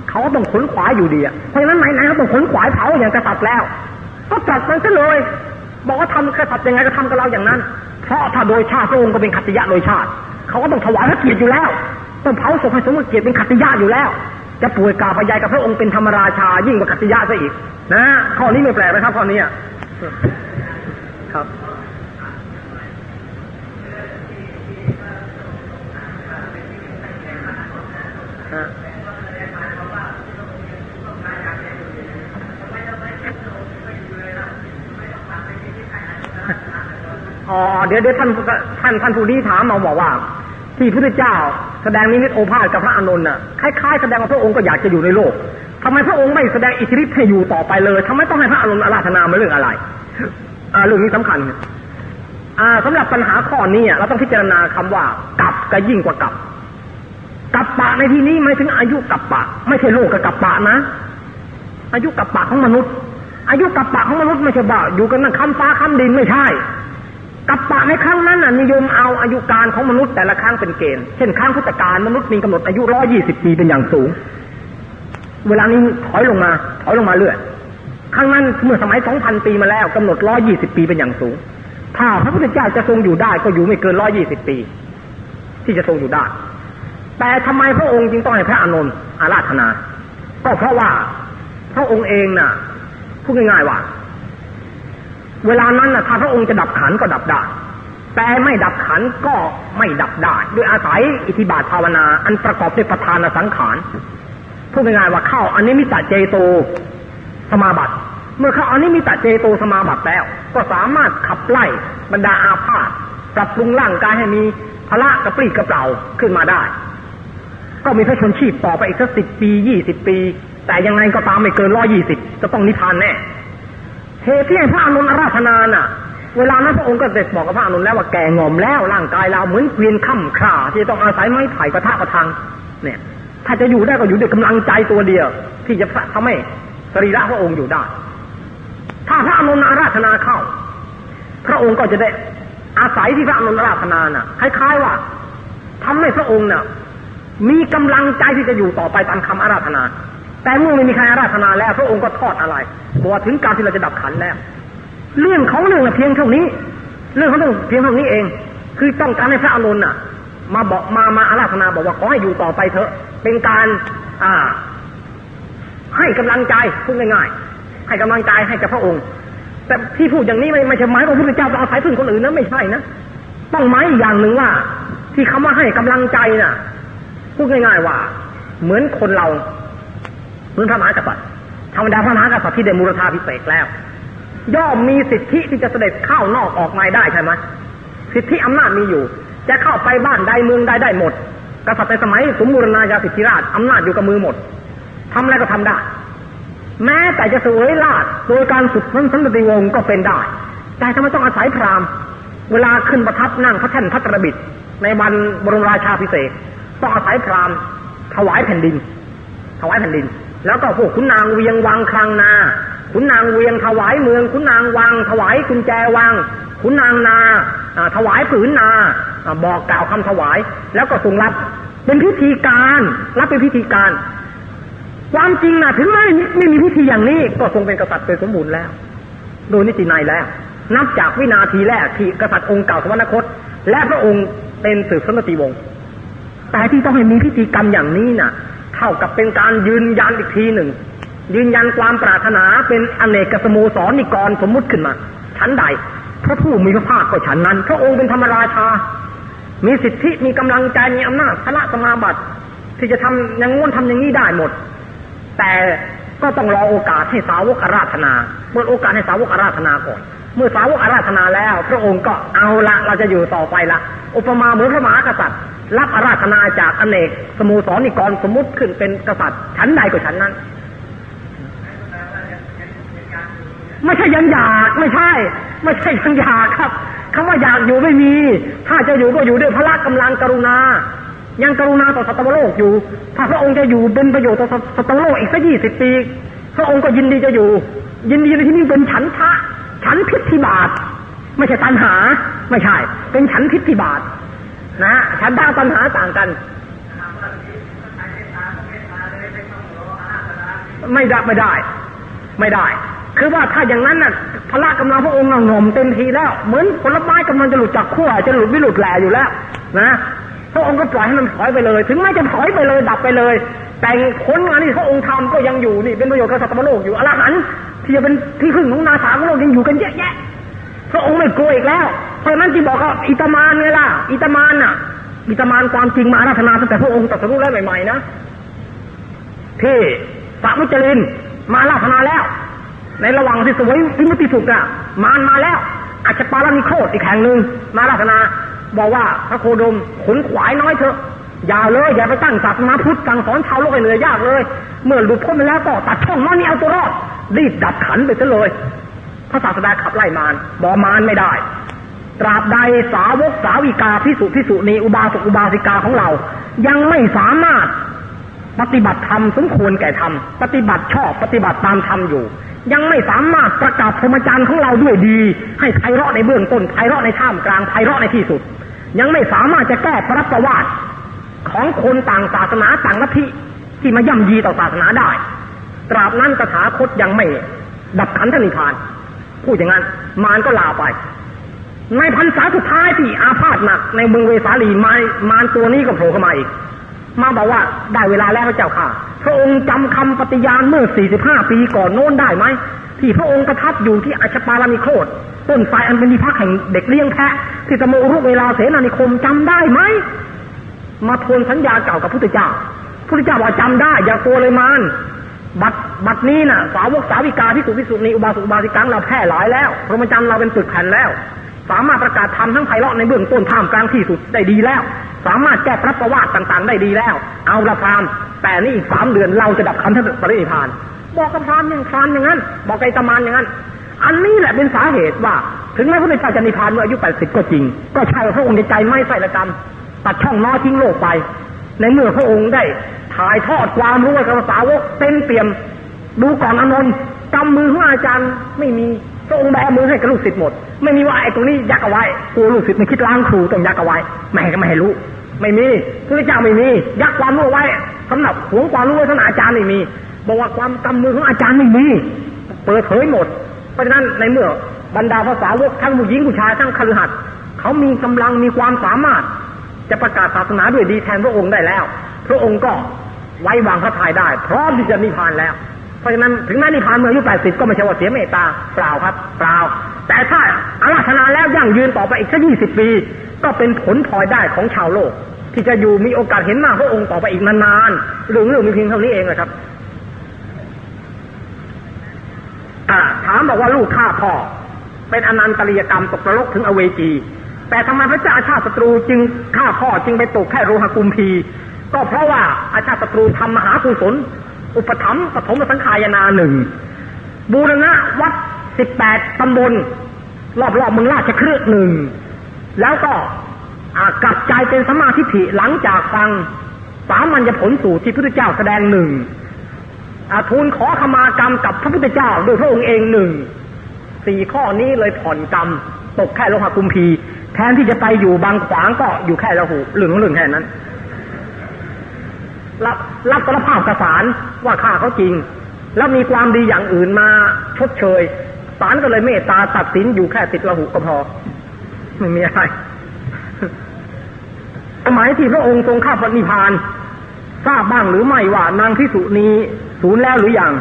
เขาต้องขนขวายอยู่ดีเพราะฉะนั้นไหนๆเขาต้องขนขวายเผาอย่างกษัตริย์แล้ว ก็ตรัสมันซะเลย บอกว่าทำกษัตริย์ยังไงก็ทำกับเราอย่างนั้น เพราะถ้าโดยชาติพระองค์ก็เป็นขัตติยะโดยชาติ เขาก็ต้องถวายพระเกียรติอยู่แล้วต้องเผาศพให้สมเกียรติเป็นขัตติยะอยู่แล้ว จะป่วยกาพยายกับพระองค์เป็นธรรมราชายิ่งกว่าขัตติยะซะอีก นะข้อนี้ไม่แปลกนะครับข้อนี้ครับ อ๋อเดี๋ยวเดี๋ยวท่านท่านท่านผู้นี้ถามมาบอกว่า ที่พระเจ้า แสดงนิมิตโอภาสกับพระอานนท์น่ะคล้ายๆแสดงว่าพระองค์ก็อยากจะอยู่ในโลกทำไมพระองค์ไม่แสดงอิทธิฤทธิ์ให้อยู่ต่อไปเลยทำไมต้องให้พระอานนท์อาราธนามาเรื่องอะไรอ่าเรื่องนี้สำคัญอ่าสำหรับปัญหาข้อนี้เราต้องพิจารณาคำว่ากับกับยิ่งกว่ากับกับปะในที่นี้ไม่ถึงอายุกับปะ ไม่ใช่โลกกับกับปะนะ อายุกับปะของมนุษย์ อายุกับปะของมนุษย์ไม่ใช่บ่าอยู่กันนั่งคำฟ้าคำดินไม่ใช่ กับปะในครั้งนั้นน่ะนิยมเอาอายุการของมนุษย์แต่ละครั้งเป็นเกณฑ์ เช่นครั้งพุทธกาลมนุษย์มีกำหนดอายุร้อยี่สิบปีเป็นอย่างสูง เวลานี้ถอยลงมา ถอยลงมาเรื่อยครั้งนั้นเมื่อสมัยสองพันปีมาแล้วกำหนดร้อยี่สิบปีเป็นอย่างสูง ถ้าพระพุทธเจ้าจะทรงอยู่ได้ก็อยู่ไม่เกินร้อยี่สิบปี ที่จะทรงอยู่ได้ แต่ทำไมพระองค์จึงต้องให้พระอานนท์อาราธนา ก็เพราะว่าพระองค์เองน่ะพูดง่ายๆว่า เวลานั้นนะถ้าพระองค์จะดับขันก็ดับได้ แต่ไม่ดับขันก็ไม่ดับได้ด้วยอาศัยอิทธิบาทภาวนา อันประกอบด้วยประธานสังขารพูดง่ายๆว่าเข้าอันนี้มิตรเจโตสมาบัติ เมื่อเข้าอันนี้มิตรเจโตสมาบัติแล้ว ก็สามารถขับไล่บรรดาอาพาธปรับปรุงร่างกายให้มีพละกระปรี้กระเปร่าขึ้นมาได้ ก็มีพระชนชีพต่อไปอีกสักสิบปียี่สิบปี แต่ยังไงก็ตามไม่เกินร้อยี่สิบจะต้องนิพพานแน่ เหตุที่พระอนุนอาราธนาน่ะ เวลานั้นพระองค์ก็เด็ดบอกกับพระอนุนแล้วว่าแก่งอมแล้วร่างกายเราเหมือนเกวียนข้ามข่าที่ต้องอาศัยไม้ไผ่กระทะกระทัง เนี่ย ถ้าจะอยู่ได้ก็อยู่ด้วยกำลังใจตัวเดียว ที่จะทำให้สรีระพระองค์อยู่ได้ ถ้าพระอนุนอาราธนาเข้า พระองค์ก็จะได้อาศัยที่พระอนุนอาราธนาน่ะคล้ายๆว่าทำให้พระองค์น่ะมีกำลังใจที่จะอยู่ต่อไปตามคำอาราธนา แต่เมื่อไม่มีใครอาราธนาแล้ว พระองค์ก็ทอดอะไรบอกว่าถึงการที่เราจะดับขันแล้ว เรื่องของเรื่องเพียงเท่านี้ เรื่องของเรื่องเพียงเท่านี้เอง คือต้องการให้พระอานนท์น่ะ มาบอกมามาอาราธนาบอกว่าขอให้อยู่ต่อไปเถอะ เป็นการ อ่า ให้กำลังใจพูดง่ายๆให้กำลังใจให้กับพระองค์ แต่ที่พูดอย่างนี้ไม่ไม่ใช่หมายว่าพระพุทธเจ้าจะอาศัยพึ่งคนอื่นนะไม่ใช่นะต้องหมายอีกอย่างหนึ่งว่า ที่คำว่าให้กำลังใจน่ะพูดง่ายๆว่า เหมือนคนเรา เหมือนพระมหากษัตริย์ธรรมดาพระมหากษัตริย์ที่ได้มูรธาพิเศษแล้ว ย่อมมีสิทธิที่จะเสด็จเข้านอกออกในได้ใช่ไหมสิทธิอำนาจมีอยู่ จะเข้าไปบ้านใดเมืองใดได้หมด กษัตริย์ในสมัยสมบูรณาญาสิทธิราชอำนาจอยู่กับมือหมดทำอะไรก็ทำได้ แม้แต่จะเสวยราชโดยการสุดสันสันติวงศ์ก็เป็นได้ แต่ทำไมต้องอาศัยพราหมณ์ เวลาขึ้นประทับนั่งพระแท่นพระตรบิดในวันบรมราชาพิเศษต้องอาศัยพราหมณ์ถวายแผ่นดิน ถวายแผ่นดิน แล้วก็พวกขุนนางเวียงวังคลังนาขุนนางเวียงถวายเมืองขุนนางวัง ถวายกุญแจวังขุนนางนาถวายผืนนาบอกกล่าวคำถวาย แล้วก็ทรงรับ เป็นพิธีการรับเป็นพิธีการ ความจริงนะถึงไม่ไม่มีพิธีอย่างนี้ ก็ทรงเป็นกษัตริย์เป็นสมบูรณ์แล้ว โดยนิตินัยแล้ว นับจากวินาทีแรกที่กษัตริย์องค์เก่าสวรรคต และพระองค์เป็นสืบสนติวงศ์แต่ที่ต้องให้มีพิธีกรรมอย่างนี้น่ะ เท่ากับเป็นการยืนยันอีกทีหนึ่ง ยืนยันความปรารถนาเป็นอเนกสโมสรนิกรสมมุติขึ้นมาชั้นใด พระผู้มีพระภาคก็ฉันนั้น พระองค์เป็นธรรมราชา มีสิทธิมีกำลังใจมีอำนาจพระสมาบัติ ที่จะทำอย่างง้นทำอย่างนี้ได้หมด แต่ก็ต้องรอโอกาสให้สาวกอาราธนา เมื่อโอกาสให้สาวกอาราธนาก่อน เมื่อสาวกอาราธนาแล้ว พระองค์ก็เอาละเราจะอยู่ต่อไปละ อุปมาเหมือนพระมหากษัตริย์ รับอาราธนาจากอเนกสโมสรนิกรสมมุติขึ้นเป็นกษัตริย์ชั้นใดก็ชั้นนั้น ไม่ใช่ยังอยากไม่ใช่ ไม่ใช่ยังอยากครับคำว่าอยากอยู่ไม่มี ถ้าจะอยู่ก็อยู่ด้วยพละกำลังกรุณา ยังกรุณาต่อสัตว์โลกอยู่ ถ้าพระองค์จะอยู่เป็นประโยชน์ต่อสัตว์โลกอีกสักยี่สิบปี พระองค์ก็ยินดีจะอยู่ ยินดีในที่นี้เป็นฉันทะ ฉันพิธิบาท ไม่ใช่ตัณหา ไม่ใช่ เป็นฉันพิธิบาท นะฉันทาตัณหาต่างกัน ไม่ได้ไม่ได้ ไม่ได้ คือว่าถ้าอย่างนั้นน่ะพละกำลังพระองค์หน่มเต็มทีแล้ว เหมือนผลไม้กำลังจะหลุดจากขั้วจะหลุดไม่หลุดแหล่อยู่แล้ว นะพระองค์ก็ปล่อยให้มันถอยไปเลย ถึงแม้จะถอยไปเลยดับไปเลย แต่ผลงานที่พระองค์ทำก็ยังอยู่นี่เป็นประโยชน์กับสัตว์โลกอยู่อรหันต์ที่จะเป็นที่พึ่งของนาสาของโลกยังอยู่กันเยอะแยะพระองค์ไม่กลัวอีกแล้ว เพราะนั้นที่บอกว่าอิตามานไงล่ะอิตามานน่ะ อิตามานความจริงมาอาราธนาตั้งแต่พระองค์ตรัสรู้แล้วใหม่ๆนะที่พระมุจลินมาอาราธนาแล้ว ในระหว่างที่สวยพิมุติสุกอะมานมาแล้วอาจจะปารานิโคตอีกแห่งหนึ่งมาอาราธนา บอกว่าพระโคดมขนขวายน้อยเถอะอย่าเลยอย่าไปตั้งศาสนาพุทธสั่งสอนชาวโลกให้เหนื่อยยากเลย เมื่อหลุดพ้นไปแล้วก็ตัดช่องน้อยนี้เอาตัวรอดรีบดับขันไปซะเลยพระศาสดาขับไล่มารบอกมารไม่ได้ ตราบใดสาวกสาวิกาพิสุพิสุนีอุบาสกอุบาสิกาของเรา ยังไม่สามารถปฏิบัติธรรมสมควรแก่ธรรมปฏิบัติชอบปฏิบัติตามธรรมอยู่ ยังไม่สามารถประกาศพรหมจรรย์ของเราด้วยดี ให้ไพเราะในเบื้องต้นไพเราะในท่ามกลางไพเราะในที่สุด ยังไม่สามารถจะแก้พระประวัติของคนต่างศาสนาต่างลัทธิที่มาย่ำยีต่อศาสนาได้ ตราบนั้นตถาคตยังไม่ดับขันธนิพาน พูดอย่างนั้น มารก็ลาไป ในพรรษาสุดท้ายที่อาพาธหนักในเมืองเวสาลีมารมารตัวนี้ก็โผล่เข้ามาอีก มาบอกว่าได้เวลาแล้วพระเจ้าค่ะ พระองค์จำคำปฏิญาณเมื่อ 45 ปีก่อนโน้นได้ไหม ที่พระองค์ประทับอยู่ที่อัชปารานิโคตต้นไทรอันเป็นที่พักแห่งเด็กเลี้ยงแพะที่ตะโมรุเวลาเสนานิคมจำได้ไหม มาทวนสัญญาเก่ากับพุทธเจ้าพุทธเจ้าบอกจำได้ อย่ากลัวเลยมารบัดบัดนี้น่ะ สาวกสาวิกาที่สุพิสุนีอุบาสกอุบาสิกังเราแพร่หลายแล้วพรหมจรรย์เราเป็นตึกแผ่นแล้ว สามารถประกาศธรรมทั้งไพเราะในเบื้องต้นท่ามกลางที่สุดได้ดีแล้ว สามารถแก้พระประวัติต่างๆ ได้ดีแล้ว เอาละพรามแต่นี่อีกสามเดือนเราจะดับขันธปรินิพาน บอกกับพรามอย่างพรามอย่างนั้น บอกไกตมานอย่างนั้น อันนี้แหละเป็นสาเหตุว่า ถึงแม้พระพุทธเจ้าจะนิพพานเมื่ออายุแปดสิบก็จริง ก็ใช่พระองค์ในใจไม่ใส่ละกรรมตัดช่องน้อทิ้งโลกไป ในเมื่อพระองค์ได้ถ่ายทอดความรู้กับสาวกเต็มเปี่ยม ดูก่อนอนนท์กำมือของอาจารย์ไม่มี พระองค์แบมือให้กับลูกศิษย์หมด ไม่มีว่าไอ้ตรงนี้ยักเอาไว้กลัวลูกศิษย์ไม่คิดล้างครูต้องยักเอาไว้ไม่ให้ก็ไม่ให้รู้ ไม่มีพระเจ้าไม่มี ยักความรู้ไว้สำหรับหวงความรู้ไว้สำหรับอาจารย์ไม่มีบอกว่าความกำมือของอาจารย์ไม่มีเปิดเผยหมด เพราะฉะนั้นในเมื่อบรรดาภาษาวกทั้งผู้หญิงผู้ชายทั้งคฤหัสถ์เขามีกำลังมีความสามารถ จะประกาศศาสนาด้วยดีแทนพระองค์ได้แล้ว พระองค์ก็ไว้วางพระทัยได้ พร้อมที่จะนิพพานแล้ว ราะฉะนั้นถึงแม้นิพพานเมื่ออายุแปดสิบก็ไม่ใช่ว่าเสียเมตตาเปล่าครับเปล่า แต่ถ้าอาราธนาแล้วยั่งยืนต่อไปอีกสักยี่สิบปี ก็เป็นผลพลอยได้ของชาวโลก ที่จะอยู่มีโอกาสเห็นหน้าพระองค์ต่อไปอีกนานๆเรื่อเรื่องมีเพียงเท่านี้เองเลยครับถามบอกว่าลูกฆ่าพ่อ เป็นอนันตริยกรรมตกนรกถึงอเวจี แต่ทำไมพระเจ้าอาชาติศัตรูจึงฆ่าพ่อจึงไปตกแค่โรหกุมพี ก็เพราะว่าอาชาติศัตรูทำมหากุศล อุปถัมภ์ปฐมสังขายนาหนึ่งบูรณะวัดสิบแปดตำบล รอบๆเมืองราชครือหนึ่งแล้วก็กลับใจเป็นสมาธิฐิหลังจากฟังสามัญญผลสูตรที่พระพุทธเจ้าแสดงหนึ่งทูลขอขมากรรมกับพระพุทธเจ้าโดยพระองค์เองหนึ่งสี่ข้อนี้เลยผ่อนกรรม ตกแค่โลหะกุมพี แทนที่จะไปอยู่บางขวางก็อยู่แค่ละหูหลึงหลึงแค่นั้น รับรับสารภาพกระสารว่าฆ่าเขาจริง แล้วมีความดีอย่างอื่นมาชดเชยศาลก็เลยเมตตาตัดสินอยู่แค่ติดละหูก็พอไม่มีอะไรสมัยที่พระองค์ทรงข้าพระนิพานทราบบ้างหรือไม่ว่านางพิสุณีศูนย์แล้วหรืออยัง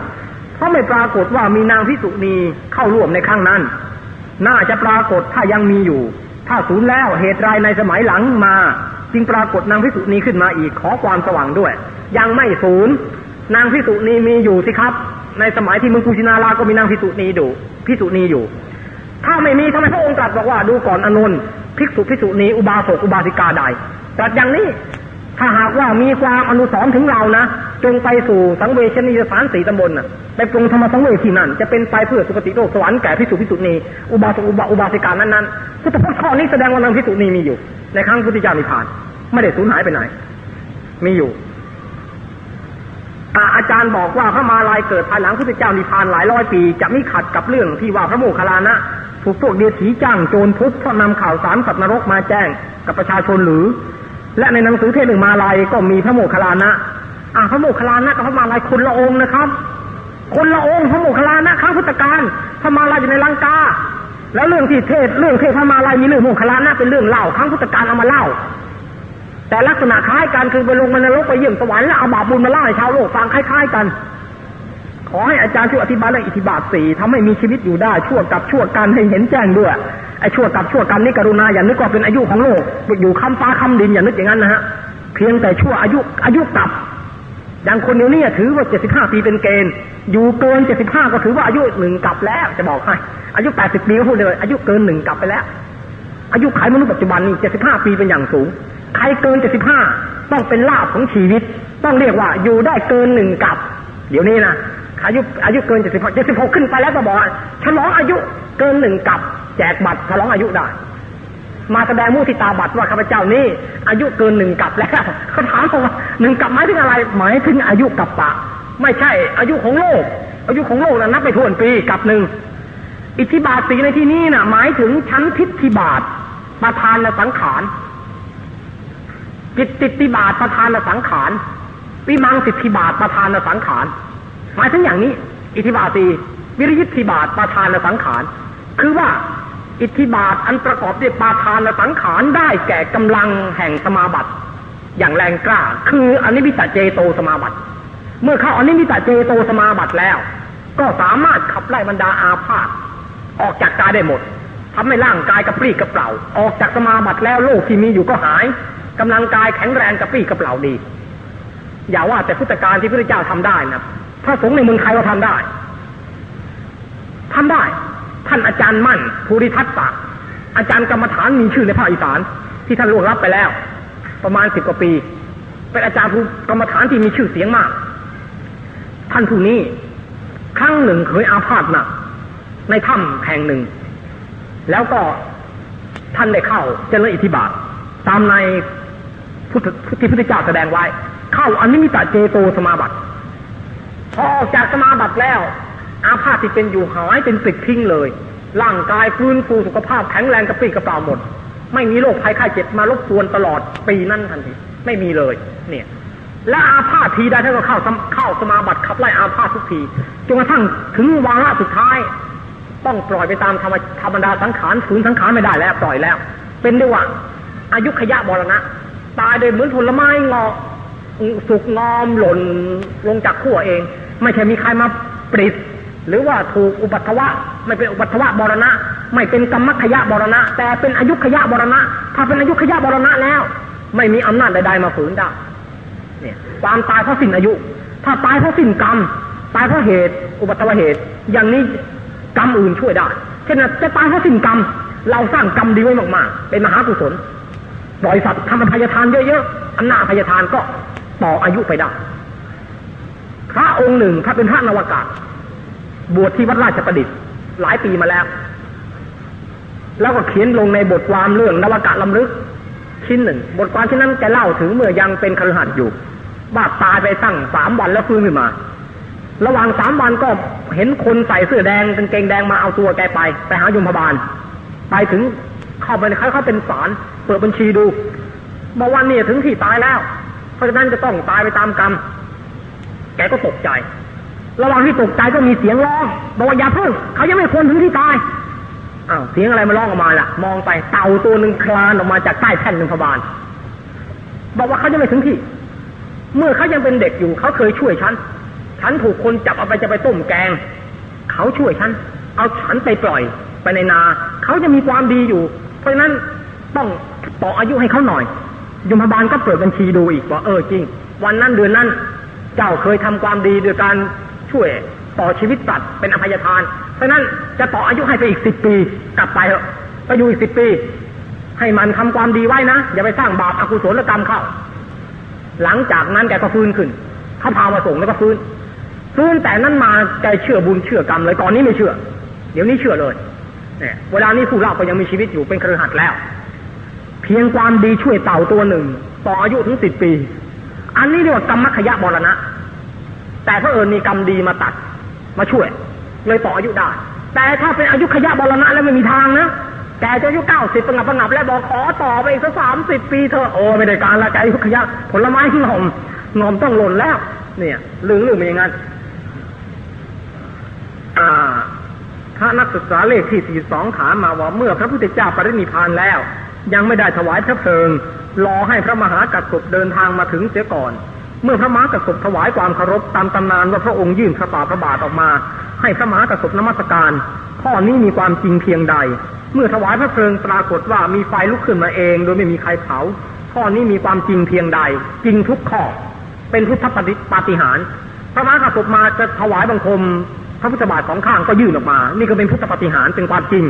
เพราะไม่ปรากฏว่ามีนางพิสุณีเข้าร่วมในครั้งนั้น น่าจะปรากฏถ้ายังมีอยู่ ถ้าศูนย์แล้วเหตุไรในสมัยหลังมา จึงปรากฏนางพิสุนีขึ้นมาอีกขอความสว่างด้วย ยังไม่ศูนย์นางพิสุนีมีอยู่สิครับ ในสมัยที่มึงกุชินาราก็มีนางพิสุนีดูพิสุนีอยู่ ถ้าไม่มีทำไมพระองค์ตรัสบอกว่าดูก่อนอนุนภิกษุภิกษุณีอุบาสกอุบาสิกาใดตรัสอย่างนี้ ถ้าหากว่ามีความอนุสรถึงเรานะ จงไปสู่สังเวชนียสารสีตำบลน่ะไปปรุงธรรมสังเวชที่นั่น จะเป็นไปเพื่อสุคติโลกสวรรค์แก่พิสุพิสุนีอุบาสกอุบาอุบาสิกานั้นนั้นพุทธพจน์ข้อนี้แสดงว่านางพิสุนีมีอยู่ ในครั้งพุทธเจ้านิพพาน ไม่ได้สูญหายไปไหน มีอยู่อาจารย์บอกว่าพระมาลายเกิดภายหลังพุทธเจ้านิพพานหลายร้อยปี จะไม่ขัดกับเรื่องที่ว่าพระโมคคัลลานะถูกพวกเดียถีจ้างโจรทุบเพราะนำข่าวสารสัตว์นรกมาแจ้งกับประชาชนหรือ และในหนังสือเทศหนึ่งมาลายก็มีพระโมคคัลลานะ อ่าพระโมคคัลลานะกับพระมาลายคนละองค์นะครับ คนละองค์พระโมคคัลลานะครั้งพุทธกาลพระมาลายอยู่ในลังกา แล้วเรื่องที่เทศเรื่องเทศพระมาลายมีเรื่องโมคคัลลานะเป็นเรื่องเล่าครั้งพุทธกาลเอามาเล่า แต่ลักษณะคล้ายกันคือไปลงมนรกไปเยี่ยมสวรรค์แล้วเอาบาปบุญมาเล่าให้ชาวโลกฟังคล้ายๆกันขอให้อาจารย์ช่วยอธิบายเรื่องอิทธิบาทสี่ทำให้มีชีวิตอยู่ได้ชั่วกับชั่วกันให้เห็นแจ้งด้วยไอ้ชั่วกับชั่วกันนี่กรุณาอย่านึกว่าเป็นอายุของโลกอยู่คำฟ้าคำดินอย่านึกอย่างนั้นนะฮะเพียงแต่ชั่วอายุอายุกับ อย่างคนเดียวนี้ถือว่าเจ็ดสิบห้าปีเป็นเกณฑ์ อยู่เกินเจ็ดสิบห้าก็ถือว่าอายุหนึ่งกับแล้ว จะบอกให้อายุแปดสิบปีก็พูดเลย อายุเกินหนึ่งกับไปแล้ว อายุไขมนุษย์ปัจจุบันนี่เจ็ดสิบห้าปีเป็นอย่างสูง ใครเกินเจ็ดสิบห้าต้องเป็นลาภของชีวิต ต้องเรียกว่าอยู่ได้เกินหนึ่งกับ เดี๋ยวนี้นะอายุอายุเกินเจ็ดสิบหกเจ็ดสิบหกขึ้นไปแล้วก็บอกฉลองอายุเกินหนึ่งกับ แจกบัตรฉลองอายุได้ มาแสดงมุทิตาบัตรว่าข้าพเจ้านี่อายุเกินหนึ่งกับแล้วเขาถามว่าหนึ่งกับหมายถึงอะไรหมายถึงอายุกับปะ ไม่ใช่ อายุของโลก อายุของโลกนะนับไปทวนปีกับหนึ่งอิทธิบาทสีในที่นี้นะ่ะ หมายถึงชั้นทิฏฐิบาทประธานและสังขารจิตติติบาทประธานและสังขารวิมังสิทธิบาทประธานและสังขารหมายถึงอย่างนี้ อิทธิบาตีวิริยิทธิบาทประธานและสังขารคือว่า อิทธิบาทอันประกอบด้วยปธานและสังขารได้แก่กำลังแห่งสมาบัติ อย่างแรงกล้า คืออนิมิตเจโตสมาบัติ เมื่อเข้าอนิมิตเจโตสมาบัติแล้ว ก็สามารถขับไล่บรรดาอาพาธออกจากกายได้หมดทำให้ร่างกายกระปรี้กระเปร่า ออกจากสมาบัติแล้วโรคที่มีอยู่ก็หายกำลังกายแข็งแรงกระปรี้กระเปร่าดี อย่าว่าแต่พุทธการที่พระเจ้าทำได้นะพระสงฆ์ในเมืองไทยก็ทำได้ทำได้ ท่านอาจารย์มั่นภูริทัตตะอาจารย์กรรมฐานมีชื่อในภาคอีสานที่ท่านล่วงรับไปแล้ว ประมาณสิบกว่าปี เป็นอาจารย์ผู้กรรมฐานที่มีชื่อเสียงมาก ท่านผู้นี้ครั้งหนึ่งเคยอาพาธหนักในถ้ำแห่งหนึ่ง แล้วก็ท่านได้เข้าเจริญอิทธิบาท ตามในพุทธที่พุทธเจ้าแสดงไว้ เข้าอนิมิตเจโตสมาบัติพอออกจากสมาบัติแล้ว อาพาธที่เป็นอยู่หายเป็นปิดทิ้งเลย ร่างกายฟื้นฟูสุขภาพแข็งแรงกระปรี้กระเปร่าหมด ไม่มีโรคภัยไข้เจ็บมารบกวนตลอดปีนั้นทันทีไม่มีเลย เนี่ย และอาพาธทีใดท่านก็เข้าเข้าสมาบัติขับไล่อาพาธทุกทีจนกระทั่งถึงวาระสุดท้าย ต้องปล่อยไปตามธรรมธรรมดาสังขารฝืนสังขารไม่ได้แล้วปล่อยแล้ว เป็นด้วยว่าอายุขยะบรณะ ตายโดยเหมือนผลไม้งอสุกงอมหล่นลงจากขั้วเอง ไม่ใช่มีใครมาปริด หรือว่าถูกอุปัตวะไม่เป็นอุปัตวะบรณะ ไม่เป็นกรรมขยะบรณะ แต่เป็นอายุขยะบรณะ ถ้าเป็นอายุขยะบรณะแล้ว ไม่มีอำนาจใดๆมาฝืนได้เนี่ยความตายเพราะสิ้นอายุ ถ้าตายเพราะสิ้นกรรม ตายเพราะเหตุ อุบัติเหตุ อย่างนี้กรรมอื่นช่วยได้เช่นจะตายเพราะสิ้นกรรม เราสร้างกรรมดีไว้มากๆเป็นมหากุศลปล่อยสัตว์ทำอภัยทานเยอะๆอำนาจอภัยทานก็ต่ออายุไปได้พระองค์หนึ่งถ้าเป็นพระนวากาศ บวชที่วัดราชประดิษฐ์หลายปีมาแล้ว แล้วก็เขียนลงในบทความเรื่องนวากาศลำลึกชิ้นหนึ่ง บทความที่นั้นจะเล่าถึงเมื่อยังเป็นครหัสอยู่บาดตายไปตั้งสามวันแล้วฟื้นขึ้นมา ระหว่างสามวันก็เห็นคนใส่เสื้อแดงกางเกงแดงมาเอาตัวแกไป ไปหายมพบาล ไปถึงเข้าไปเขาเขาเป็นศาลเปิดบัญชีดูบอกว่าเนี่ยถึงที่ตายแล้ว เพราะฉะนั้นจะต้องตายไปตามกรรม แกก็ตกใจ ระหว่างที่ตกใจก็มีเสียงร้องบอกว่าอย่าเพิ่งเขายังไม่ควรถึงที่ตายอ้าวเสียงอะไรมาร้องออกมาล่ะ มองไปเต่าตัวหนึ่งคลานออกมาจากใต้แท่นหนึ่งพบาลบอกว่าเขายังไม่ถึงที่ เมื่อเขายังเป็นเด็กอยู่เขาเคยช่วยฉันฉันถูกคนจับเอาไปจะไปต้มแกง เขาช่วยฉันเอาฉันไปปล่อยไปในนา เขาจะมีความดีอยู่ เพราะฉะนั้นต้องต่ออายุให้เขาหน่อยยมพบาลก็เปิดบัญชีดูอีกว่าเออจริง วันนั้นเดือนนั้น เจ้าเคยทำความดีโดยการ ช่วยต่อชีวิตสัตว์เป็นอภัยทานเพราะนั้นจะต่ออายุให้ไปอีกสิบปี กลับไปเถอะไปอยู่อีกสิบปี ให้มันทำความดีไว้นะอย่าไปสร้างบาปอกุศลกรรมเข้า หลังจากนั้นแกก็ฟื้นขึ้นเขาพามาส่งแล้วก็ฟื้นฟื้นแต่นั้นมาแกเชื่อบุญเชื่อกรรมเลยตอนนี้ไม่เชื่อ เดี๋ยวนี้เชื่อเลยเนี่ยเวลานี้ผู้เล่าก็ยังมีชีวิตอยู่เป็นครือขัดแล้ว เพียงความดีช่วยเต่าตัวหนึ่ง ต่ออายุถึงสิบปี อันนี้เรียกว่ากรรมขยะบรณะ แต่ถ้าเอิญมีกรรมดีมาตัด มาช่วย เลยต่ออายุได้ แต่ถ้าเป็นอายุขยะบรณะแล้วไม่มีทางนะแกจะอายุเก้าสิบประงับประงับแล้วบอกขอต่อไปอีกสักสามสิบปีเถอโอ้ไม่ได้การละแกอายุขยะผลไม้ที่หอมงอมต้องหล่นแล้ว เนี่ยลืมลืมเป็นอย่างนั้นอ่าถ้านักศึกษาเลขที่สี่สองถามมาว่าเมื่อพระพุทธเจ้าปรินิพานแล้ว ยังไม่ได้ถวายพระเพลิงรอให้พระมหากัสสปเดินทางมาถึงเสียก่อน เมื่อพระมหากัสสปถวายความเคารพตามตำนานว่าพระองค์ยื่นพระบาทพระบาทออกมา ให้พระมหากัสสปนมัสการ ข้อนี้มีความจริงเพียงใด เมื่อถวายพระเพลิงปรากฏว่ามีไฟลุกขึ้นมาเอง โดยไม่มีใครเผาข้อนี้มีความจริงเพียงใด จริงทุกข้อ เป็นพุทธปฏิหารพระมหากัสสปมาจะถวายบังคม พระพุทธบาทสองข้างก็ยื่นออกมา นี่ก็เป็นพุทธปฏิหารเป็นความจริง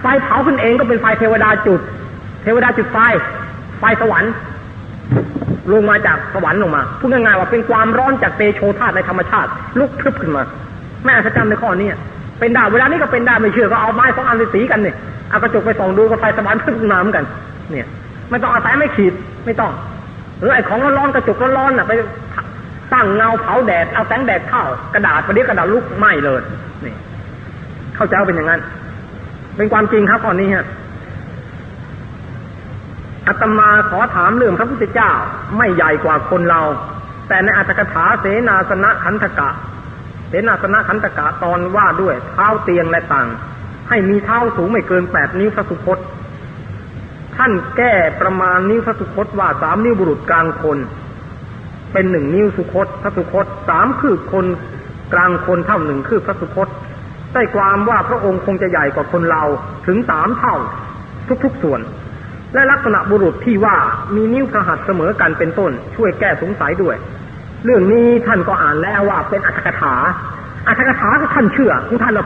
ไฟเผาขึ้นเองก็เป็นไฟเทวดาจุด เทวดาจุดไฟ ไฟสวรรค์ ลงมาจากสวรรค์ลงมาพูดง่ายๆว่าเป็นความร้อนจากเตโชธาตุในธรรมชาติ ลุกพรึบขึ้นมา แม่สัจจ์ในข้อนี้เป็นได้เวลานี้ก็เป็นได้ไม่เชื่อก็เอาไม้สองอันสีกันเนี่ยเอากระจกไปส่องดูก็ไฟสวรรค์พึ่งน้ำกัน เนี่ยไม่ต้องอาศัยไม่ขีดไม่ต้องหรือไอ้ของร้อนๆกระจกร้อนๆน่ะไปตั้งเงาเผาแดดเอาแสงแดดเข้ากระดาษประเดี๋ยวกระดาษลุกไหม้เลยนี่เข้าใจว่าเป็นอย่างนั้น เป็นความจริงครับข้อนี้ฮะ อาตมาขอถามเรื่องพระพุทธเจ้าไม่ใหญ่กว่าคนเรา แต่ในอัตถกถาเสนาสนะขันธกะ เสนาสนะขันธกะตอนว่าด้วยเท้าเตียงและต่าง ให้มีเท้าสูงไม่เกินแปดนิ้วพระสุคตท่านแก้ประมาณนิ้วพระสุคตว่าสามนิ้วบุรุษกลางคน เป็นหนึ่งนิ้วสุคตพระสุคตสามคือคนกลางคนเท่าหนึ่งคือพระสุคตได้ความว่าพระองค์คงจะใหญ่กว่าคนเราถึงสามเท่าทุกๆส่วน และลักษณะบุรุษที่ว่ามีนิ้วกระหัตเสมอกันเป็นต้น ช่วยแก้สงสัยด้วย เรื่องนี้ท่านก็อ่านแล้วว่าเป็นอัตถกถาอัตถกถาท่านเชื่อของท่านเรา